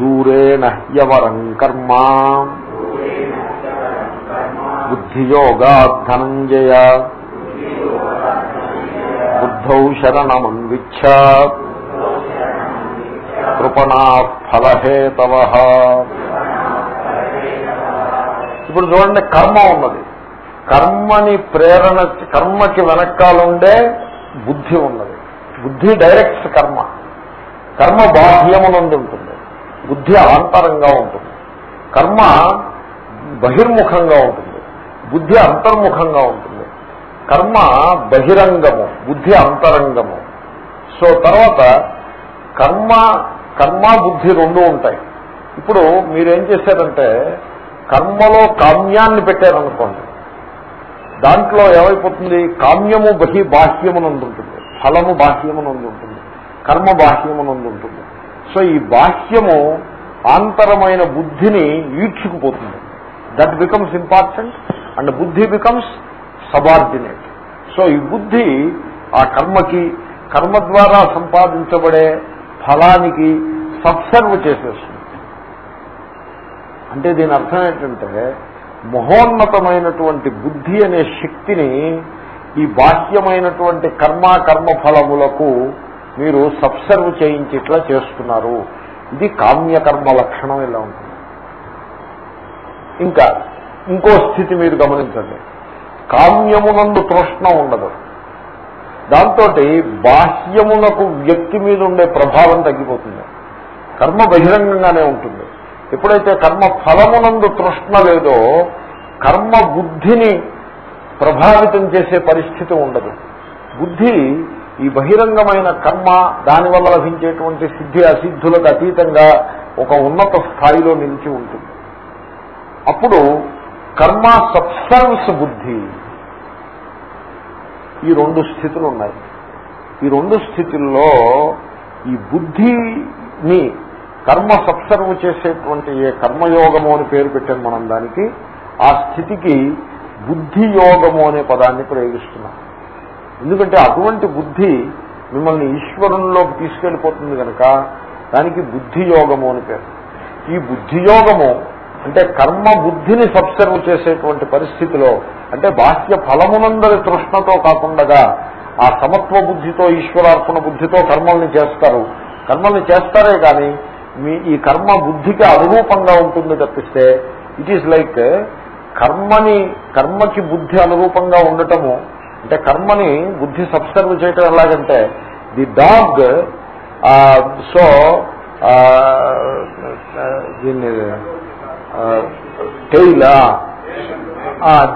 దూరేణ హ్యవరం కర్మ బుద్ధియోగా ధనంజయ బుద్ధౌ శరణమన్విచ్ఛ కృపణా ఫలహేతవ ఇప్పుడు చూడండి కర్మ ఉన్నది కర్మని ప్రేరణ కర్మకి ఉండే బుద్ధి ఉన్నది బుద్ధి డైరెక్ట్ కర్మ కర్మ బాహ్యమునందు ఉంటుంది బుద్ధి ఆంతరంగా ఉంటుంది కర్మ బహిర్ముఖంగా ఉంటుంది బుద్ధి అంతర్ముఖంగా ఉంటుంది కర్మ బహిరంగము బుద్ధి అంతరంగము సో తర్వాత కర్మ కర్మ బుద్ధి రెండు ఉంటాయి ఇప్పుడు మీరేం చేశారంటే కర్మలో కామ్యాన్ని పెట్టారనుకోండి దాంట్లో ఏమైపోతుంది కామ్యము బహి బాహ్యమునందు ఉంటుంది ఫలము బాహ్యమునందు ఉంటుంది కర్మ బాహ్యమునందు ఉంటుంది సో ఈ బాహ్యము ఆంతరమైన బుద్ధిని ఈడ్చుకుపోతుంది దట్ బికమ్స్ ఇంపార్టెంట్ అండ్ బుద్ధి బికమ్స్ సబార్డినేట్ సో ఈ బుద్ధి ఆ కర్మకి కర్మ ద్వారా సంపాదించబడే ఫలానికి సబ్సర్వ్ చేసేస్తుంది అంటే దీని అర్థం ఏంటంటే మహోన్నతమైనటువంటి బుద్ధి అనే శక్తిని ఈ బాహ్యమైనటువంటి కర్మ కర్మఫలములకు మీరు సబ్సర్వ్ చేయించేట్లా చేస్తున్నారు ఇది కామ్యకర్మ లక్షణం ఇలా ఉంటుంది ఇంకా ఇంకో స్థితి మీరు గమనించండి కామ్యమునందు తృష్ణ ఉండదు దాంతో బాహ్యమునకు వ్యక్తి మీద ఉండే ప్రభావం తగ్గిపోతుంది కర్మ బహిరంగంగానే ఉంటుంది ఎప్పుడైతే కర్మ ఫలమునందు తృష్ణ లేదో కర్మ బుద్ధిని ప్రభావితం చేసే పరిస్థితి ఉండదు బుద్ధి ఈ బహిరంగమైన కర్మ దానివల్ల లభించేటువంటి సిద్ధి అసిద్ధులకు అతీతంగా ఒక ఉన్నత స్థాయిలో నిలిచి ఉంటుంది అప్పుడు కర్మ సబ్సెన్స్ బుద్ధి ఈ రెండు స్థితులు ఉన్నాయి ఈ రెండు స్థితుల్లో ఈ బుద్ధిని కర్మ సత్సర్వ చేసేటువంటి ఏ కర్మయోగము అని పేరు పెట్టాం మనం దానికి ఆ స్థితికి బుద్ధి యోగము అనే పదాన్ని ప్రయోగిస్తున్నాం ఎందుకంటే అటువంటి బుద్ధి మిమ్మల్ని ఈశ్వరంలోకి తీసుకెళ్ళిపోతుంది కనుక దానికి బుద్ధి యోగము అని పేరు ఈ బుద్ధి యోగము అంటే కర్మ బుద్ధిని సబ్సర్వ్ చేసేటువంటి పరిస్థితిలో అంటే బాహ్య ఫలమునందరి తృష్ణతో కాకుండా ఆ సమత్వ బుద్ధితో ఈశ్వరార్పణ బుద్ధితో కర్మల్ని చేస్తారు కర్మల్ని చేస్తారే కానీ మీ ఈ కర్మ బుద్ధికి అనురూపంగా ఉంటుంది తప్పిస్తే ఇట్ ఈస్ లైక్ కర్మని కర్మకి బుద్ధి అనురూపంగా ఉండటము అంటే కర్మని బుద్ధి సబ్సర్వ్ చేయటం ఎలాగంటే ది డాగ్ సో దీన్ని tail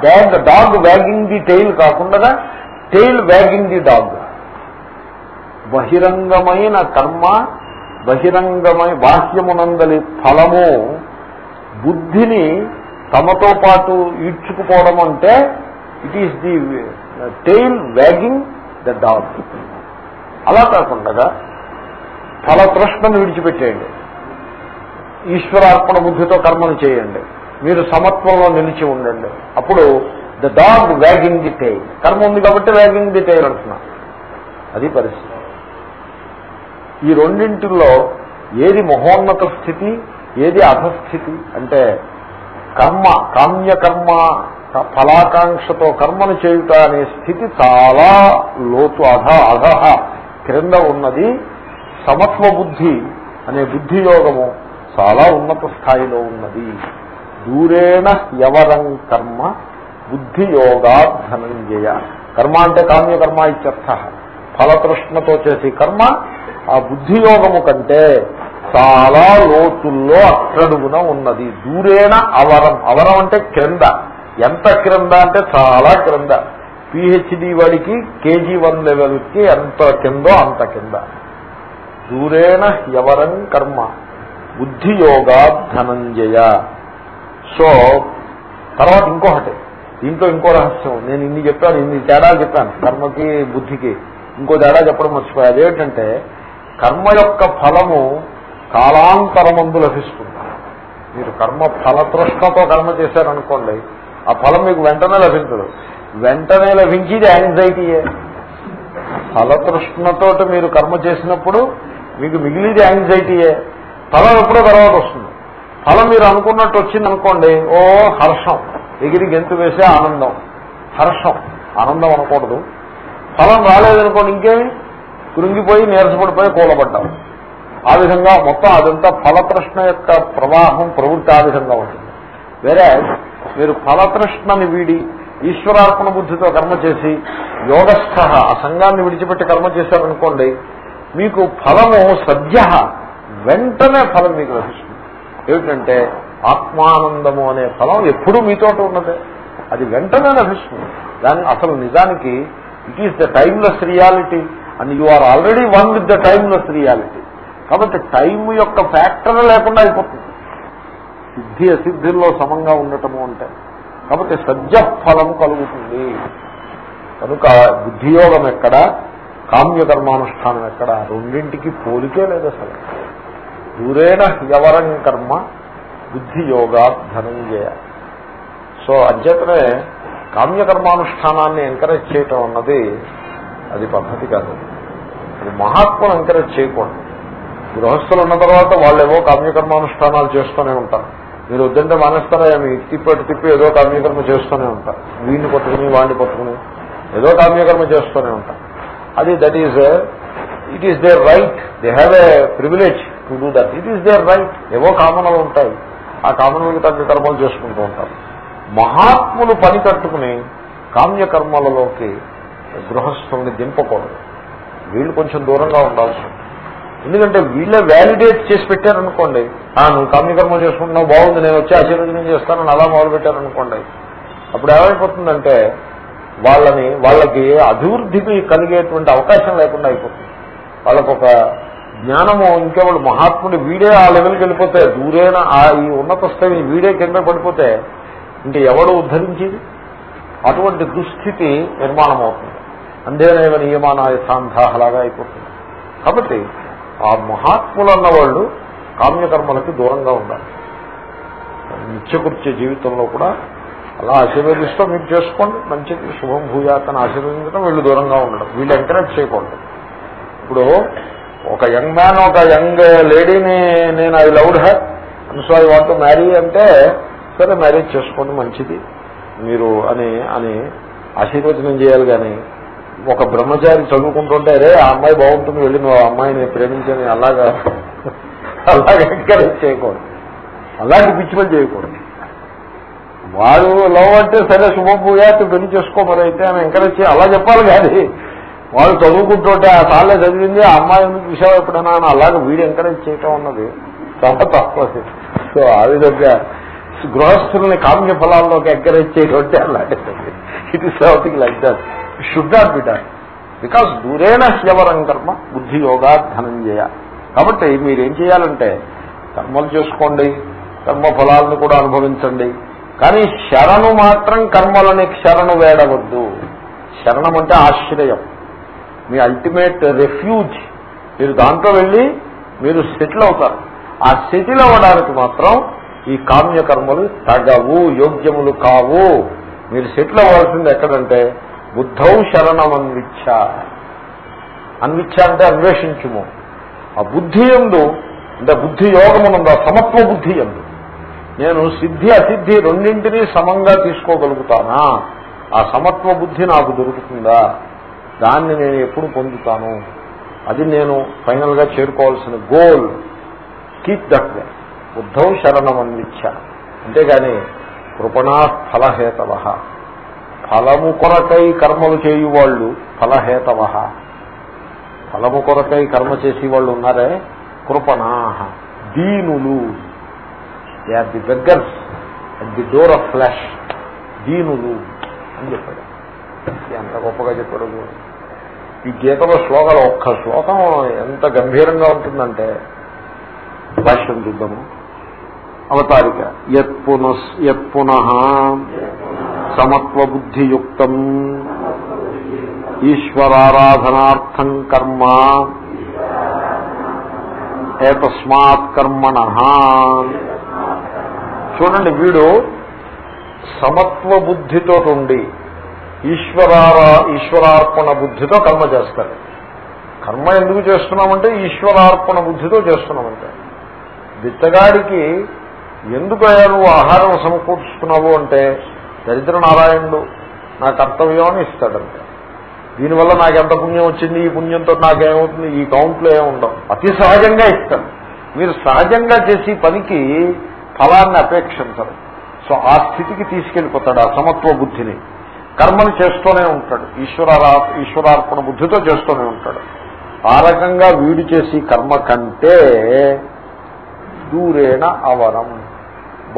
dog dog wagging the tail కాకుండా టెయిల్ వ్యాగింగ్ ది డాగ్ బహిరంగమైన కర్మ బహిరంగమై బాహ్యమునందలి ఫలము బుద్ధిని తమతో పాటు ఈడ్చుకుపోవడం అంటే it is the tail wagging the dog అలా కాకుండా ఫలతృష్ణను విడిచిపెట్టేయండి ఈశ్వరార్పణ బుద్ధితో కర్మను చేయండి మీరు సమత్వంలో నిలిచి ఉండండి అప్పుడు the dog wagging the tail కర్మ ఉంది కాబట్టి వ్యాగింగ్ ది టైల్ అంటున్నా అది పరిస్థితి ఈ రెండింటిలో ఏది మహోన్నత స్థితి ఏది అధస్థితి అంటే కర్మ కామ్యకర్మ ఫలాకాంక్షతో కర్మను చేయుట అనే స్థితి చాలా లోతు అధ అధహ క్రింద ఉన్నది సమత్వ బుద్ధి అనే బుద్ధియోగము చాలా ఉన్నత స్థాయిలో ఉన్నది దూరేణ యవరం కర్మ బుద్ధియోగా ధనంజయ కర్మ అంటే కామ్యకర్మ ఇత్యర్థ ఫలతృష్ణతో చేసే కర్మ ఆ బుద్ధియోగము కంటే చాలా లోతుల్లో అట్టడుగున ఉన్నది దూరేణ అవరం అవరం అంటే క్రింద ఎంత క్రింద అంటే చాలా క్రింద పిహెచ్డి వాడికి కేజీ వన్ లెవెల్ కి ఎంత కిందో అంత కింద దూరేణ ఎవరం కర్మ బుద్ధియోగా ధనంజయ సో తర్వాత ఇంకొకటి దీంట్లో ఇంకో రహస్యం నేను ఇన్ని చెప్పాను ఇన్ని తేడాలు చెప్పాను కర్మకి బుద్ధికి ఇంకో తేడా చెప్పడం మర్చిపోయి అదేంటంటే కర్మ యొక్క ఫలము కాలాంతరమందు లభిస్తుంది మీరు కర్మ ఫలతృష్ణతో కర్మ చేశారనుకోండి ఆ ఫలం మీకు వెంటనే లభించదు వెంటనే లభించేది యాంగ్జైటీయే ఫలతృష్ణతో మీరు కర్మ చేసినప్పుడు మీకు మిగిలిది యాంగ్జైటీయే ఫలం ఎప్పుడో తర్వాత వస్తుంది ఫలం మీరు అనుకున్నట్టు వచ్చింది అనుకోండి ఓ హర్షం ఎగిరి గెంతు వేసే ఆనందం హర్షం ఆనందం అనకూడదు ఫలం రాలేదనుకోండి ఇంకేమి కృంగిపోయి నీరసపడిపోయి కూలబడ్డాం ఆ విధంగా మొత్తం అదంతా ఫలతృష్ణ యొక్క ప్రవాహం ప్రవృత్తి ఆ విధంగా ఉంటుంది వేరే మీరు ఫలతృష్ణని వీడి ఈశ్వరార్పణ బుద్ధితో కర్మ చేసి యోగస్థ ఆ సంఘాన్ని విడిచిపెట్టి కర్మ చేశారనుకోండి మీకు ఫలము సద్య వెంటనే ఫలం మీకు లభిస్తుంది ఏమిటంటే ఆత్మానందము అనే ఫలం ఎప్పుడూ మీతో ఉన్నదే అది వెంటనే లభిస్తుంది దాని అసలు నిజానికి it is the timeless reality and you are already one with the timeless reality కాబట్టి టైం యొక్క ఫ్యాక్టర్ లేకుండా అయిపోతుంది సిద్ధి అసిద్ధిల్లో సమంగా ఉండటము అంటే కాబట్టి ఫలం కలుగుతుంది కనుక బుద్ధియోగం ఎక్కడ కామ్యకర్మానుష్ఠానం ఎక్కడ రెండింటికి పోలికే లేదు అసలు దూరేణ యవరం కర్మ బుద్ధియోగా ధనంజయ సో అధ్యతనే కామ్యకర్మానుష్ఠానాన్ని ఎంకరేజ్ చేయటం అన్నది అది పద్ధతి కాదు అది మహాత్మను ఎంకరేజ్ చేయకూడదు గృహస్థులు ఉన్న తర్వాత వాళ్ళేవో కామ్యకర్మానుష్ఠానాలు చేస్తూనే ఉంటారు మీరు వద్దంటే మానేస్తారా మీ తిప్పటి తిప్పి ఏదో కామ్యకర్మ చేస్తూనే ఉంటారు వీడిని పట్టుకుని వాడిని పట్టుకుని ఏదో కామ్యకర్మ చేస్తూనే ఉంటారు అది that is it is their right they have a privilege to do that it is their right ఏవో కామనలు ఉంటాయి ఆ కామనలకు తగ్గ కర్మలు చేసుకుంటూ ఉంటారు మహాత్ములు పని కట్టుకుని కామ్యకర్మలలోకి గృహస్థుల్ని దింపకూడదు వీళ్ళు కొంచెం దూరంగా ఉండాల్సి ఉంటుంది ఎందుకంటే వీళ్ళే వ్యాలిడేట్ చేసి పెట్టారనుకోండి నువ్వు కామ్యకర్మ చేసుకుంటున్నావు బాగుంది నేను వచ్చి ఆశీర్వదనం చేస్తాను అలా మొదలు పెట్టారనుకోండి అప్పుడు ఏమైపోతుందంటే వాళ్ళని వాళ్ళకి అభివృద్ధికి కలిగేటువంటి అవకాశం లేకుండా అయిపోతుంది వాళ్ళకు ఒక జ్ఞానము ఇంకెవాడు మహాత్ముడు వీడే ఆ లెవెల్కి వెళ్ళిపోతే ఆ ఈ ఉన్నత స్థాయిని వీడే కింద పడిపోతే ఇంక ఎవడు ఉద్ధరించింది అటువంటి దుస్థితి నిర్మాణం అవుతుంది అందేనైవ నియమానాయ సాంధాహలాగా అయిపోతుంది కాబట్టి ఆ మహాత్ములు అన్నవాళ్ళు కామ్యకర్మలకి దూరంగా ఉండాలి నిత్యకృత్య జీవితంలో కూడా అలా ఆశీర్వదిస్తూ మీరు చేసుకోండి మంచిది శుభం భూజాతను ఆశీర్వదించడం వీళ్ళు దూరంగా ఉండడం వీళ్ళు ఎంకరేజ్ చేయకూడదు ఇప్పుడు ఒక యంగ్ మ్యాన్ ఒక యంగ్ లేడీని నేను I loved her and so I marry అంటే సరే మ్యారేజ్ చేసుకోండి మంచిది మీరు అని అని ఆశీర్వచనం చేయాలి కానీ ఒక బ్రహ్మచారి చదువుకుంటుంటే రే ఆ అమ్మాయి బాగుంటుంది వెళ్ళి నువ్వు ఆ అమ్మాయిని ప్రేమించని అలాగా అలాగే ఎంకరేజ్ చేయకూడదు అలాగే పని చేయకూడదు వాడు లవ్ అంటే సరే శుభపూయాత్ పెళ్లి అయితే ఆమె ఎంకరేజ్ చేయి అలా చెప్పాలి కానీ వాడు చదువుకుంటుంటే ఆ సార్లే చదివింది ఆ అమ్మాయి ఎందుకు విషయం ఎప్పుడైనా అని అలాగే వీడు ఎంకరేజ్ చేయటం ఉన్నది చాలా తక్కువ సో ఆ విధంగా గృహస్థుల్ని కామ్య ఫలాల్లోకి ఎంకరేజ్ చేయటువంటి అన్నాడు it is something like that should not because దూరేణ హ్యవరం కర్మ బుద్ధి యోగా ధనంజయ కాబట్టి మీరేం చేయాలంటే కర్మలు చేసుకోండి కర్మ ఫలాలను కూడా అనుభవించండి కానీ శరణు మాత్రం కర్మలని శరణు వేడవద్దు శరణం అంటే ఆశ్రయం మీ అల్టిమేట్ రెఫ్యూజ్ మీరు దాంట్లో వెళ్ళి మీరు సెటిల్ అవుతారు ఆ సెటిల్ అవ్వడానికి మాత్రం ఈ కామ్య కర్మలు తగవు యోగ్యములు కావు మీరు సెటిల్ అవ్వాల్సింది ఎక్కడంటే బుద్ధౌ శరణం అన్విచ్ఛ అన్విచ్ఛ అంటే అన్వేషించుము ఆ బుద్ధి ఎందు అంటే బుద్ధి యోగమునందు ఆ సమత్వ బుద్ధి ఎందు నేను సిద్ధి అసిద్ధి రెండింటినీ సమంగా తీసుకోగలుగుతానా ఆ సమత్వ బుద్ధి నాకు దొరుకుతుందా దాన్ని నేను ఎప్పుడు పొందుతాను అది నేను ఫైనల్గా చేరుకోవాల్సిన గోల్ కీప్ దట్ వే బుద్ధం శరణమన్విచ్ఛ అంతేగాని కృపణా ఫలహేతవ ఫలము కొరకై కర్మలు చేయువాళ్ళు ఫలహేతవ ఫలము కొరకై కర్మ చేసేవాళ్ళు ఉన్నారే కృపణా దీనులు they are the beggars at the door of flesh దీనులు అని చెప్పాడు ఎంత గొప్పగా చెప్పాడు ఈ గీతలో శ్లోకాలు ఒక్క శ్లోకం ఎంత గంభీరంగా ఉంటుందంటే భాష్యం చూద్దాము అవతారిక సమత్వ సమత్వబుద్ధియుక్తం ఈశ్వరారాధనార్థం కర్మ ఏతస్మాత్ కర్మణ చూడండి వీడు సమత్వ బుద్ధితో ఉండి ఈశ్వరారా ఈశ్వరార్పణ బుద్ధితో కర్మ చేస్తారు కర్మ ఎందుకు చేస్తున్నామంటే ఈశ్వరార్పణ బుద్ధితో చేస్తున్నామంటే బిత్తగాడికి ఎందుకయ్యా నువ్వు ఆహారం సమకూర్చుకున్నావు అంటే దరిద్ర నారాయణుడు నా కర్తవ్యం అని ఇస్తాడంటే దీనివల్ల నాకు ఎంత పుణ్యం వచ్చింది ఈ పుణ్యంతో నాకేమవుతుంది ఈ కౌంట్లో ఏముండవు అతి సహజంగా ఇస్తాడు మీరు సహజంగా చేసి పనికి ఫలాన్ని అపేక్షించరు సో ఆ స్థితికి తీసుకెళ్లిపోతాడు ఆ సమత్వ బుద్ధిని కర్మను చేస్తూనే ఉంటాడు ఈశ్వరారా ఈశ్వరార్పణ బుద్ధితో చేస్తూనే ఉంటాడు ఆ రకంగా వీడు చేసి కర్మ కంటే దూరేణ అవరం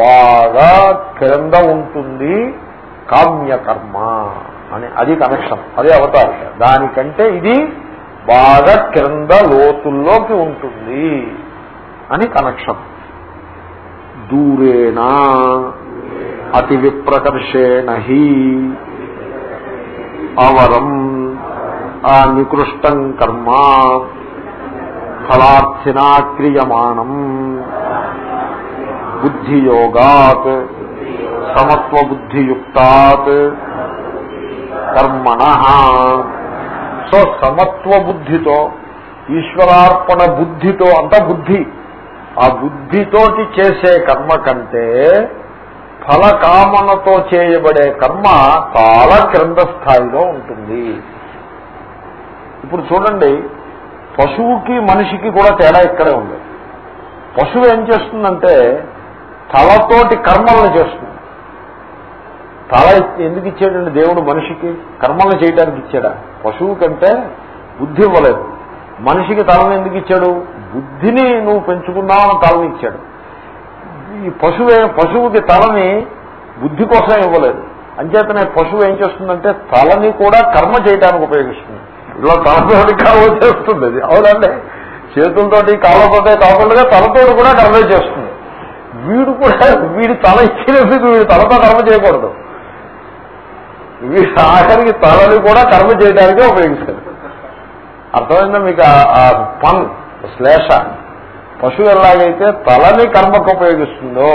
బాగా క్రింద ఉంటుంది కామ్యకర్మ అని అది కనెక్షన్ అదే అవతారిక దానికంటే ఇది బాగా క్రింద లోతుల్లోకి ఉంటుంది అని కనెక్షన్ దూరేణ అతి విప్రకర్షేణ హి అవరం ఆ నికృష్టం కర్మ ఫలార్థినా క్రియమాణం బుద్ధియోగాత్ సమత్వ బుద్ధియుక్త కర్మణ సో సమత్వ బుద్ధితో ఈశ్వరార్పణ బుద్ధితో అంత బుద్ధి ఆ బుద్ధితోటి చేసే కర్మ కంటే ఫలకామనతో చేయబడే కర్మ చాలా క్రింద స్థాయిలో ఉంటుంది ఇప్పుడు చూడండి పశువుకి మనిషికి కూడా తేడా ఇక్కడే ఉంది పశువు ఏం చేస్తుందంటే తలతోటి కర్మలను చేస్తుంది తల ఎందుకు ఇచ్చాడండి దేవుడు మనిషికి కర్మలను చేయడానికి ఇచ్చాడా పశువు కంటే బుద్ధి ఇవ్వలేదు మనిషికి తలను ఎందుకు ఇచ్చాడు బుద్ధిని నువ్వు పెంచుకున్నావని తలని ఇచ్చాడు ఈ పశువే పశువుకి తలని బుద్ధి కోసం ఇవ్వలేదు అంచేతనే పశువు ఏం చేస్తుందంటే తలని కూడా కర్మ చేయడానికి ఉపయోగిస్తుంది ఇలా తలతోటి కర్మ చేస్తుంది అది అవునండి చేతులతోటి కాళ్ళతోటే కాకుండా తలతోటి కూడా కర్మే చేస్తుంది వీడు కూడా వీడు తల ఇచ్చినందుకు వీడు తలతో కర్మ చేయకూడదు వీడు ఆఖరికి తలని కూడా కర్మ చేయడానికే ఉపయోగిస్తారు అర్థమైందా మీకు ఆ పన్ శ్లేష పశువు ఎలాగైతే తలని కర్మకు ఉపయోగిస్తుందో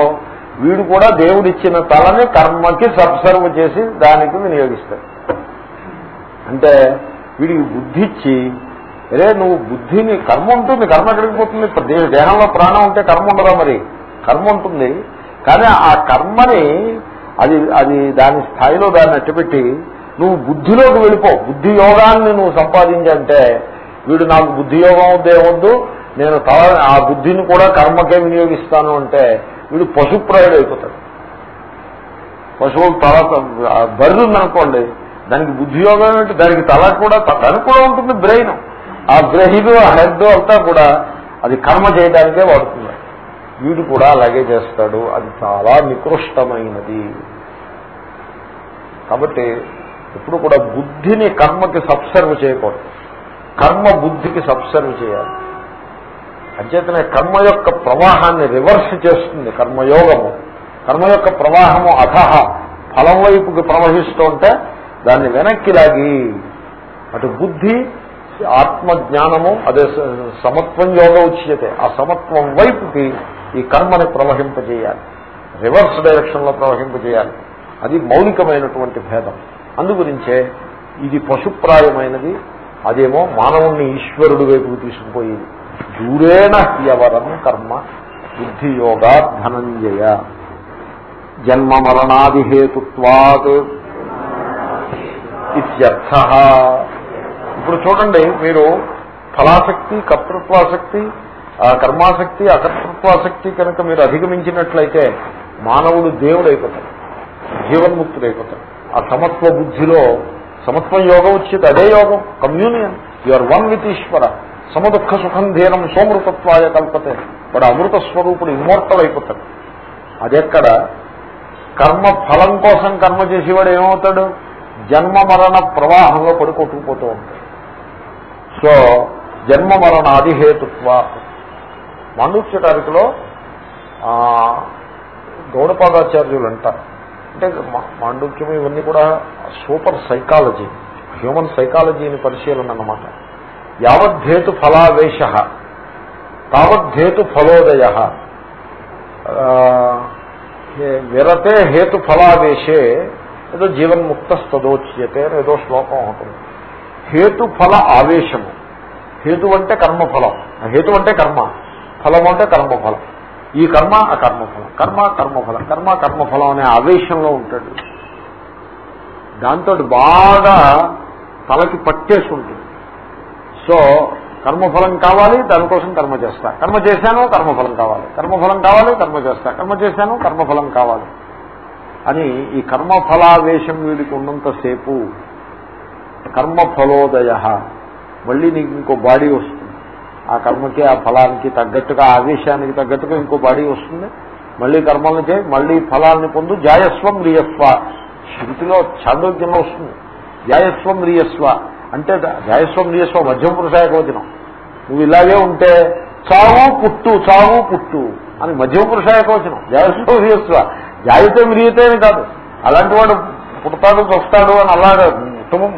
వీడు కూడా దేవుడిచ్చిన తలని కర్మకి సబ్సర్వ్ చేసి దానికి వినియోగిస్తాడు అంటే వీడికి బుద్ధి ఇచ్చి అరే నువ్వు బుద్ధిని కర్మ ఉంటుంది కర్మ ఎక్కడికి పోతుంది దేహంలో ప్రాణం ఉంటే కర్మ ఉండదా మరి కర్మ ఉంటుంది కానీ ఆ కర్మని అది అది దాని స్థాయిలో దాన్ని అట్టపెట్టి నువ్వు బుద్ధిలోకి వెళ్ళిపో బుద్ధి యోగాన్ని నువ్వు సంపాదించంటే వీడు నాకు బుద్ధి యోగం వద్దు నేను తల ఆ బుద్ధిని కూడా కర్మకే వినియోగిస్తాను అంటే వీడు పశుప్రాయుడు అయిపోతాడు పశువు తల బర్రె ఉందనుకోండి దానికి బుద్ధి యోగం ఏంటి దానికి తల కూడా దానికి కూడా ఉంటుంది బ్రెయిన్ ఆ బ్రెయిన్ ఆ హెడ్ అంతా కూడా అది కర్మ చేయడానికే వాడుతుంది వీడు కూడా అలాగే చేస్తాడు అది చాలా నికృష్టమైనది కాబట్టి ఇప్పుడు కూడా బుద్ధిని కర్మకి సబ్సర్వ్ చేయకూడదు కర్మ బుద్ధికి సబ్సర్వ్ చేయాలి అంచేతనే కర్మ యొక్క ప్రవాహాన్ని రివర్స్ చేస్తుంది కర్మయోగము కర్మ యొక్క ప్రవాహము అధహ ఫలం వైపుకి ప్రవహిస్తూ ఉంటే దాన్ని వెనక్కి లాగి అటు బుద్ధి ఆత్మజ్ఞానము అదే సమత్వం యోగ ఉచ్యతే ఆ సమత్వం వైపుకి ఈ కర్మని ప్రవహింపజేయాలి రివర్స్ డైరెక్షన్లో ప్రవహింపజేయాలి అది మౌలికమైనటువంటి భేదం అందుగురించే ఇది పశుప్రాయమైనది అదేమో మానవుణ్ణి ఈశ్వరుడు వైపుకు తీసుకుపోయేది దూరేణ హ్యవరం కర్మ యోగా ధనంజయ జన్మ మరణాది ఇత్యర్థ ఇప్పుడు చూడండి మీరు ఫలాసక్తి కర్తృత్వాసక్తి ఆ కర్మాసక్తి అకర్తృత్వాసక్తి కనుక మీరు అధిగమించినట్లయితే మానవుడు దేవుడు అయిపోతాడు జీవన్ముక్తుడు అయిపోతాడు ఆ సమత్వ బుద్ధిలో సమత్వం యోగం వచ్చేది అదే యోగం communion you're one with Ishwara సమదుఃఖ సుఖం ధీరం సోమృతత్వాయ కల్పతే వాడు అమృత స్వరూపుడు ఇమ్మోర్టల్ అయిపోతాడు అదెక్కడ కర్మ ఫలం కోసం కర్మ చేసేవాడు ఏమవుతాడు జన్మ మరణ ప్రవాహంలో పడికొట్టుకుపోతూ ఉంటాడు సో జన్మ మరణాది హేతుత్వ మాండూక్యటారికలో గౌడపాదాచార్యులు అంటారు అంటే మాండూక్యం ఇవన్నీ కూడా సూపర్ సైకాలజీ హ్యూమన్ సైకాలజీని పరిశీలన అన్నమాట యావద్ధేతు ఫలావేశ తావద్ధేతు ఫలోదయ విరతే హేతు ఫలావేశే ఏదో జీవన్ముక్త స్తదోచ్యతే ఏదో శ్లోకం ఉంటుంది హేతుఫల ఆవేశము హేతు అంటే కర్మఫలం హేతు అంటే కర్మ ఫలము అంటే కర్మఫలం ఈ కర్మ ఆ కర్మఫలం కర్మ కర్మఫలం కర్మ కర్మఫలం అనే ఆవేశంలో ఉంటాడు దాంతో బాగా తలకి పట్టేసి ఉంటుంది సో కర్మఫలం కావాలి దానికోసం కర్మ చేస్తా కర్మ చేశాను కర్మఫలం కావాలి కర్మఫలం కావాలి కర్మ చేస్తా కర్మ చేశాను కర్మఫలం కావాలి అని ఈ కర్మఫలావేశం వీడికి ఉన్నంతసేపు కర్మఫలోదయ మళ్ళీ నీకు ఇంకో బాడీ వస్తుంది ఆ కర్మకి ఆ ఫలానికి తగ్గట్టుగా ఆవేశానికి తగ్గట్టుగా ఇంకో బాడీ వస్తుంది మళ్లీ కర్మల్ని చేయి మళ్లీ ఫలాన్ని పొందు జాయస్వం రియస్వ శృతిలో చాంద్రోగ్యంలో వస్తుంది జాయస్వం రియస్వ అంటే జాయస్వం రియస్వ మధ్యమ పురుషాయక వచనం నువ్వు ఇలాగే ఉంటే చావు పుట్టు చావు పుట్టు అని మధ్యమ పురుషాయక వచనం జాయస్వం రియస్వ జాయితే మిరియతే అని కాదు అలాంటి వాడు పుడతాడు చస్తాడు అని అలాగే ఉత్తమం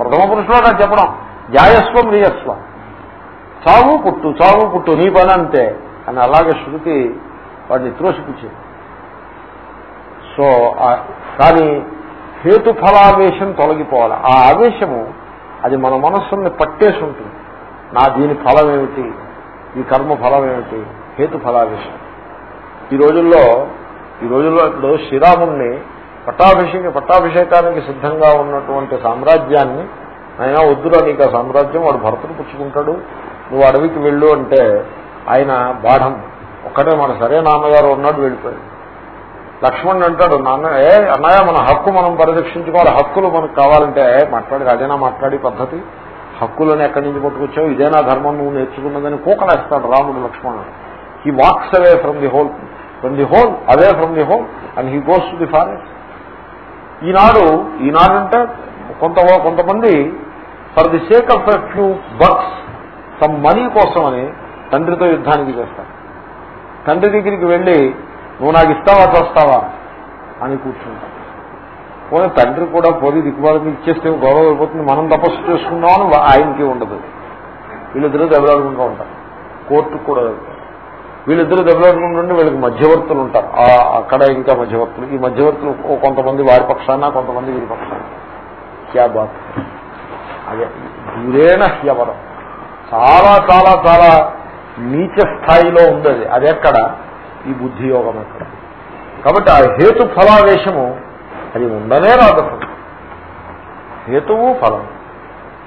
ప్రథమ పురుషుడు నాకు చెప్పడం జాయస్వం రియస్వ చావు పుట్టు చావు పుట్టు నీ పని అంతే అని అలాగే శృతి వాడిని త్రోసిపించింది సో కానీ హేతుఫలావేశం తొలగిపోవాలి ఆ ఆవేశము అది మన మనస్సుని పట్టేసి ఉంటుంది నా దీని ఫలం ఏమిటి ఈ కర్మ ఫలం ఏమిటి హేతుఫలావేశం ఈ రోజుల్లో ఈ రోజుల్లో ఇప్పుడు శ్రీరాముణ్ణి పట్టాభిషేక పట్టాభిషేకానికి సిద్ధంగా ఉన్నటువంటి సామ్రాజ్యాన్ని ఆయన వద్దురా నీకు ఆ సామ్రాజ్యం వాడు భర్తను పుచ్చుకుంటాడు నువ్వు అడవికి వెళ్ళు అంటే ఆయన బాఢం ఒక్కటే మన సరే నాన్నగారు ఉన్నాడు వెళ్ళిపోయాడు లక్ష్మణ్ అంటాడు నాన్న ఏ అన్నయ్య మన హక్కు మనం పరిరక్షించుకోవాలి హక్కులు మనకు కావాలంటే మాట్లాడి అదేనా మాట్లాడే పద్ధతి హక్కులను ఎక్కడి నుంచి పట్టుకొచ్చావు ఇదేనా ధర్మం నువ్వు నేర్చుకున్నదని కూకలేస్తాడు రాముడు లక్ష్మణుడు he walks away from the hole from the hole away from the hole and he goes to the forest ఈనాడు ఈనాడంటే కొంత కొంతమంది for the sake of few bucks తమ మనీ కోసమని తండ్రితో యుద్ధానికి చేస్తారు తండ్రి దగ్గరికి వెళ్ళి నువ్వు నాకు ఇస్తావా చూస్తావా అని కూర్చుంటాను పోనీ తండ్రి కూడా పోనీ దిక్కుబాటు ఇచ్చేస్తే గౌరవ అయిపోతుంది మనం తపస్సు చేసుకున్నామని ఆయనకి ఉండదు వీళ్ళిద్దరూ దెబ్బలాడుకుంటూ ఉంటారు కోర్టుకు కూడా వీళ్ళిద్దరూ దెబ్బలాడుకుంటుంటే వీళ్ళకి మధ్యవర్తులు ఉంటారు అక్కడ ఇంకా మధ్యవర్తులు ఈ మధ్యవర్తులు కొంతమంది వారి పక్షాన కొంతమంది వీరి పక్షాన క్యా అదే దూరేణ హ్యవరం చాలా చాలా చాలా నీచ స్థాయిలో ఉండేది అది అదెక్కడ ఈ బుద్ధి యోగం ఎక్కడ కాబట్టి ఆ హేతు ఫలావేశము అది ఉండనే రాదు హేతువు ఫలం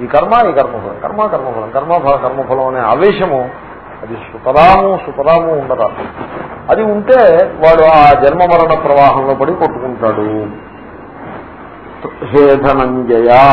ఈ కర్మ ఈ కర్మఫలం కర్మ కర్మఫలం కర్మ కర్మఫలం అనే ఆవేశము అది సుపరాము సుతరాము ఉండరాదు అది ఉంటే వాడు ఆ జన్మ మరణ ప్రవాహంలో పడి కొట్టుకుంటాడు ధనంజయా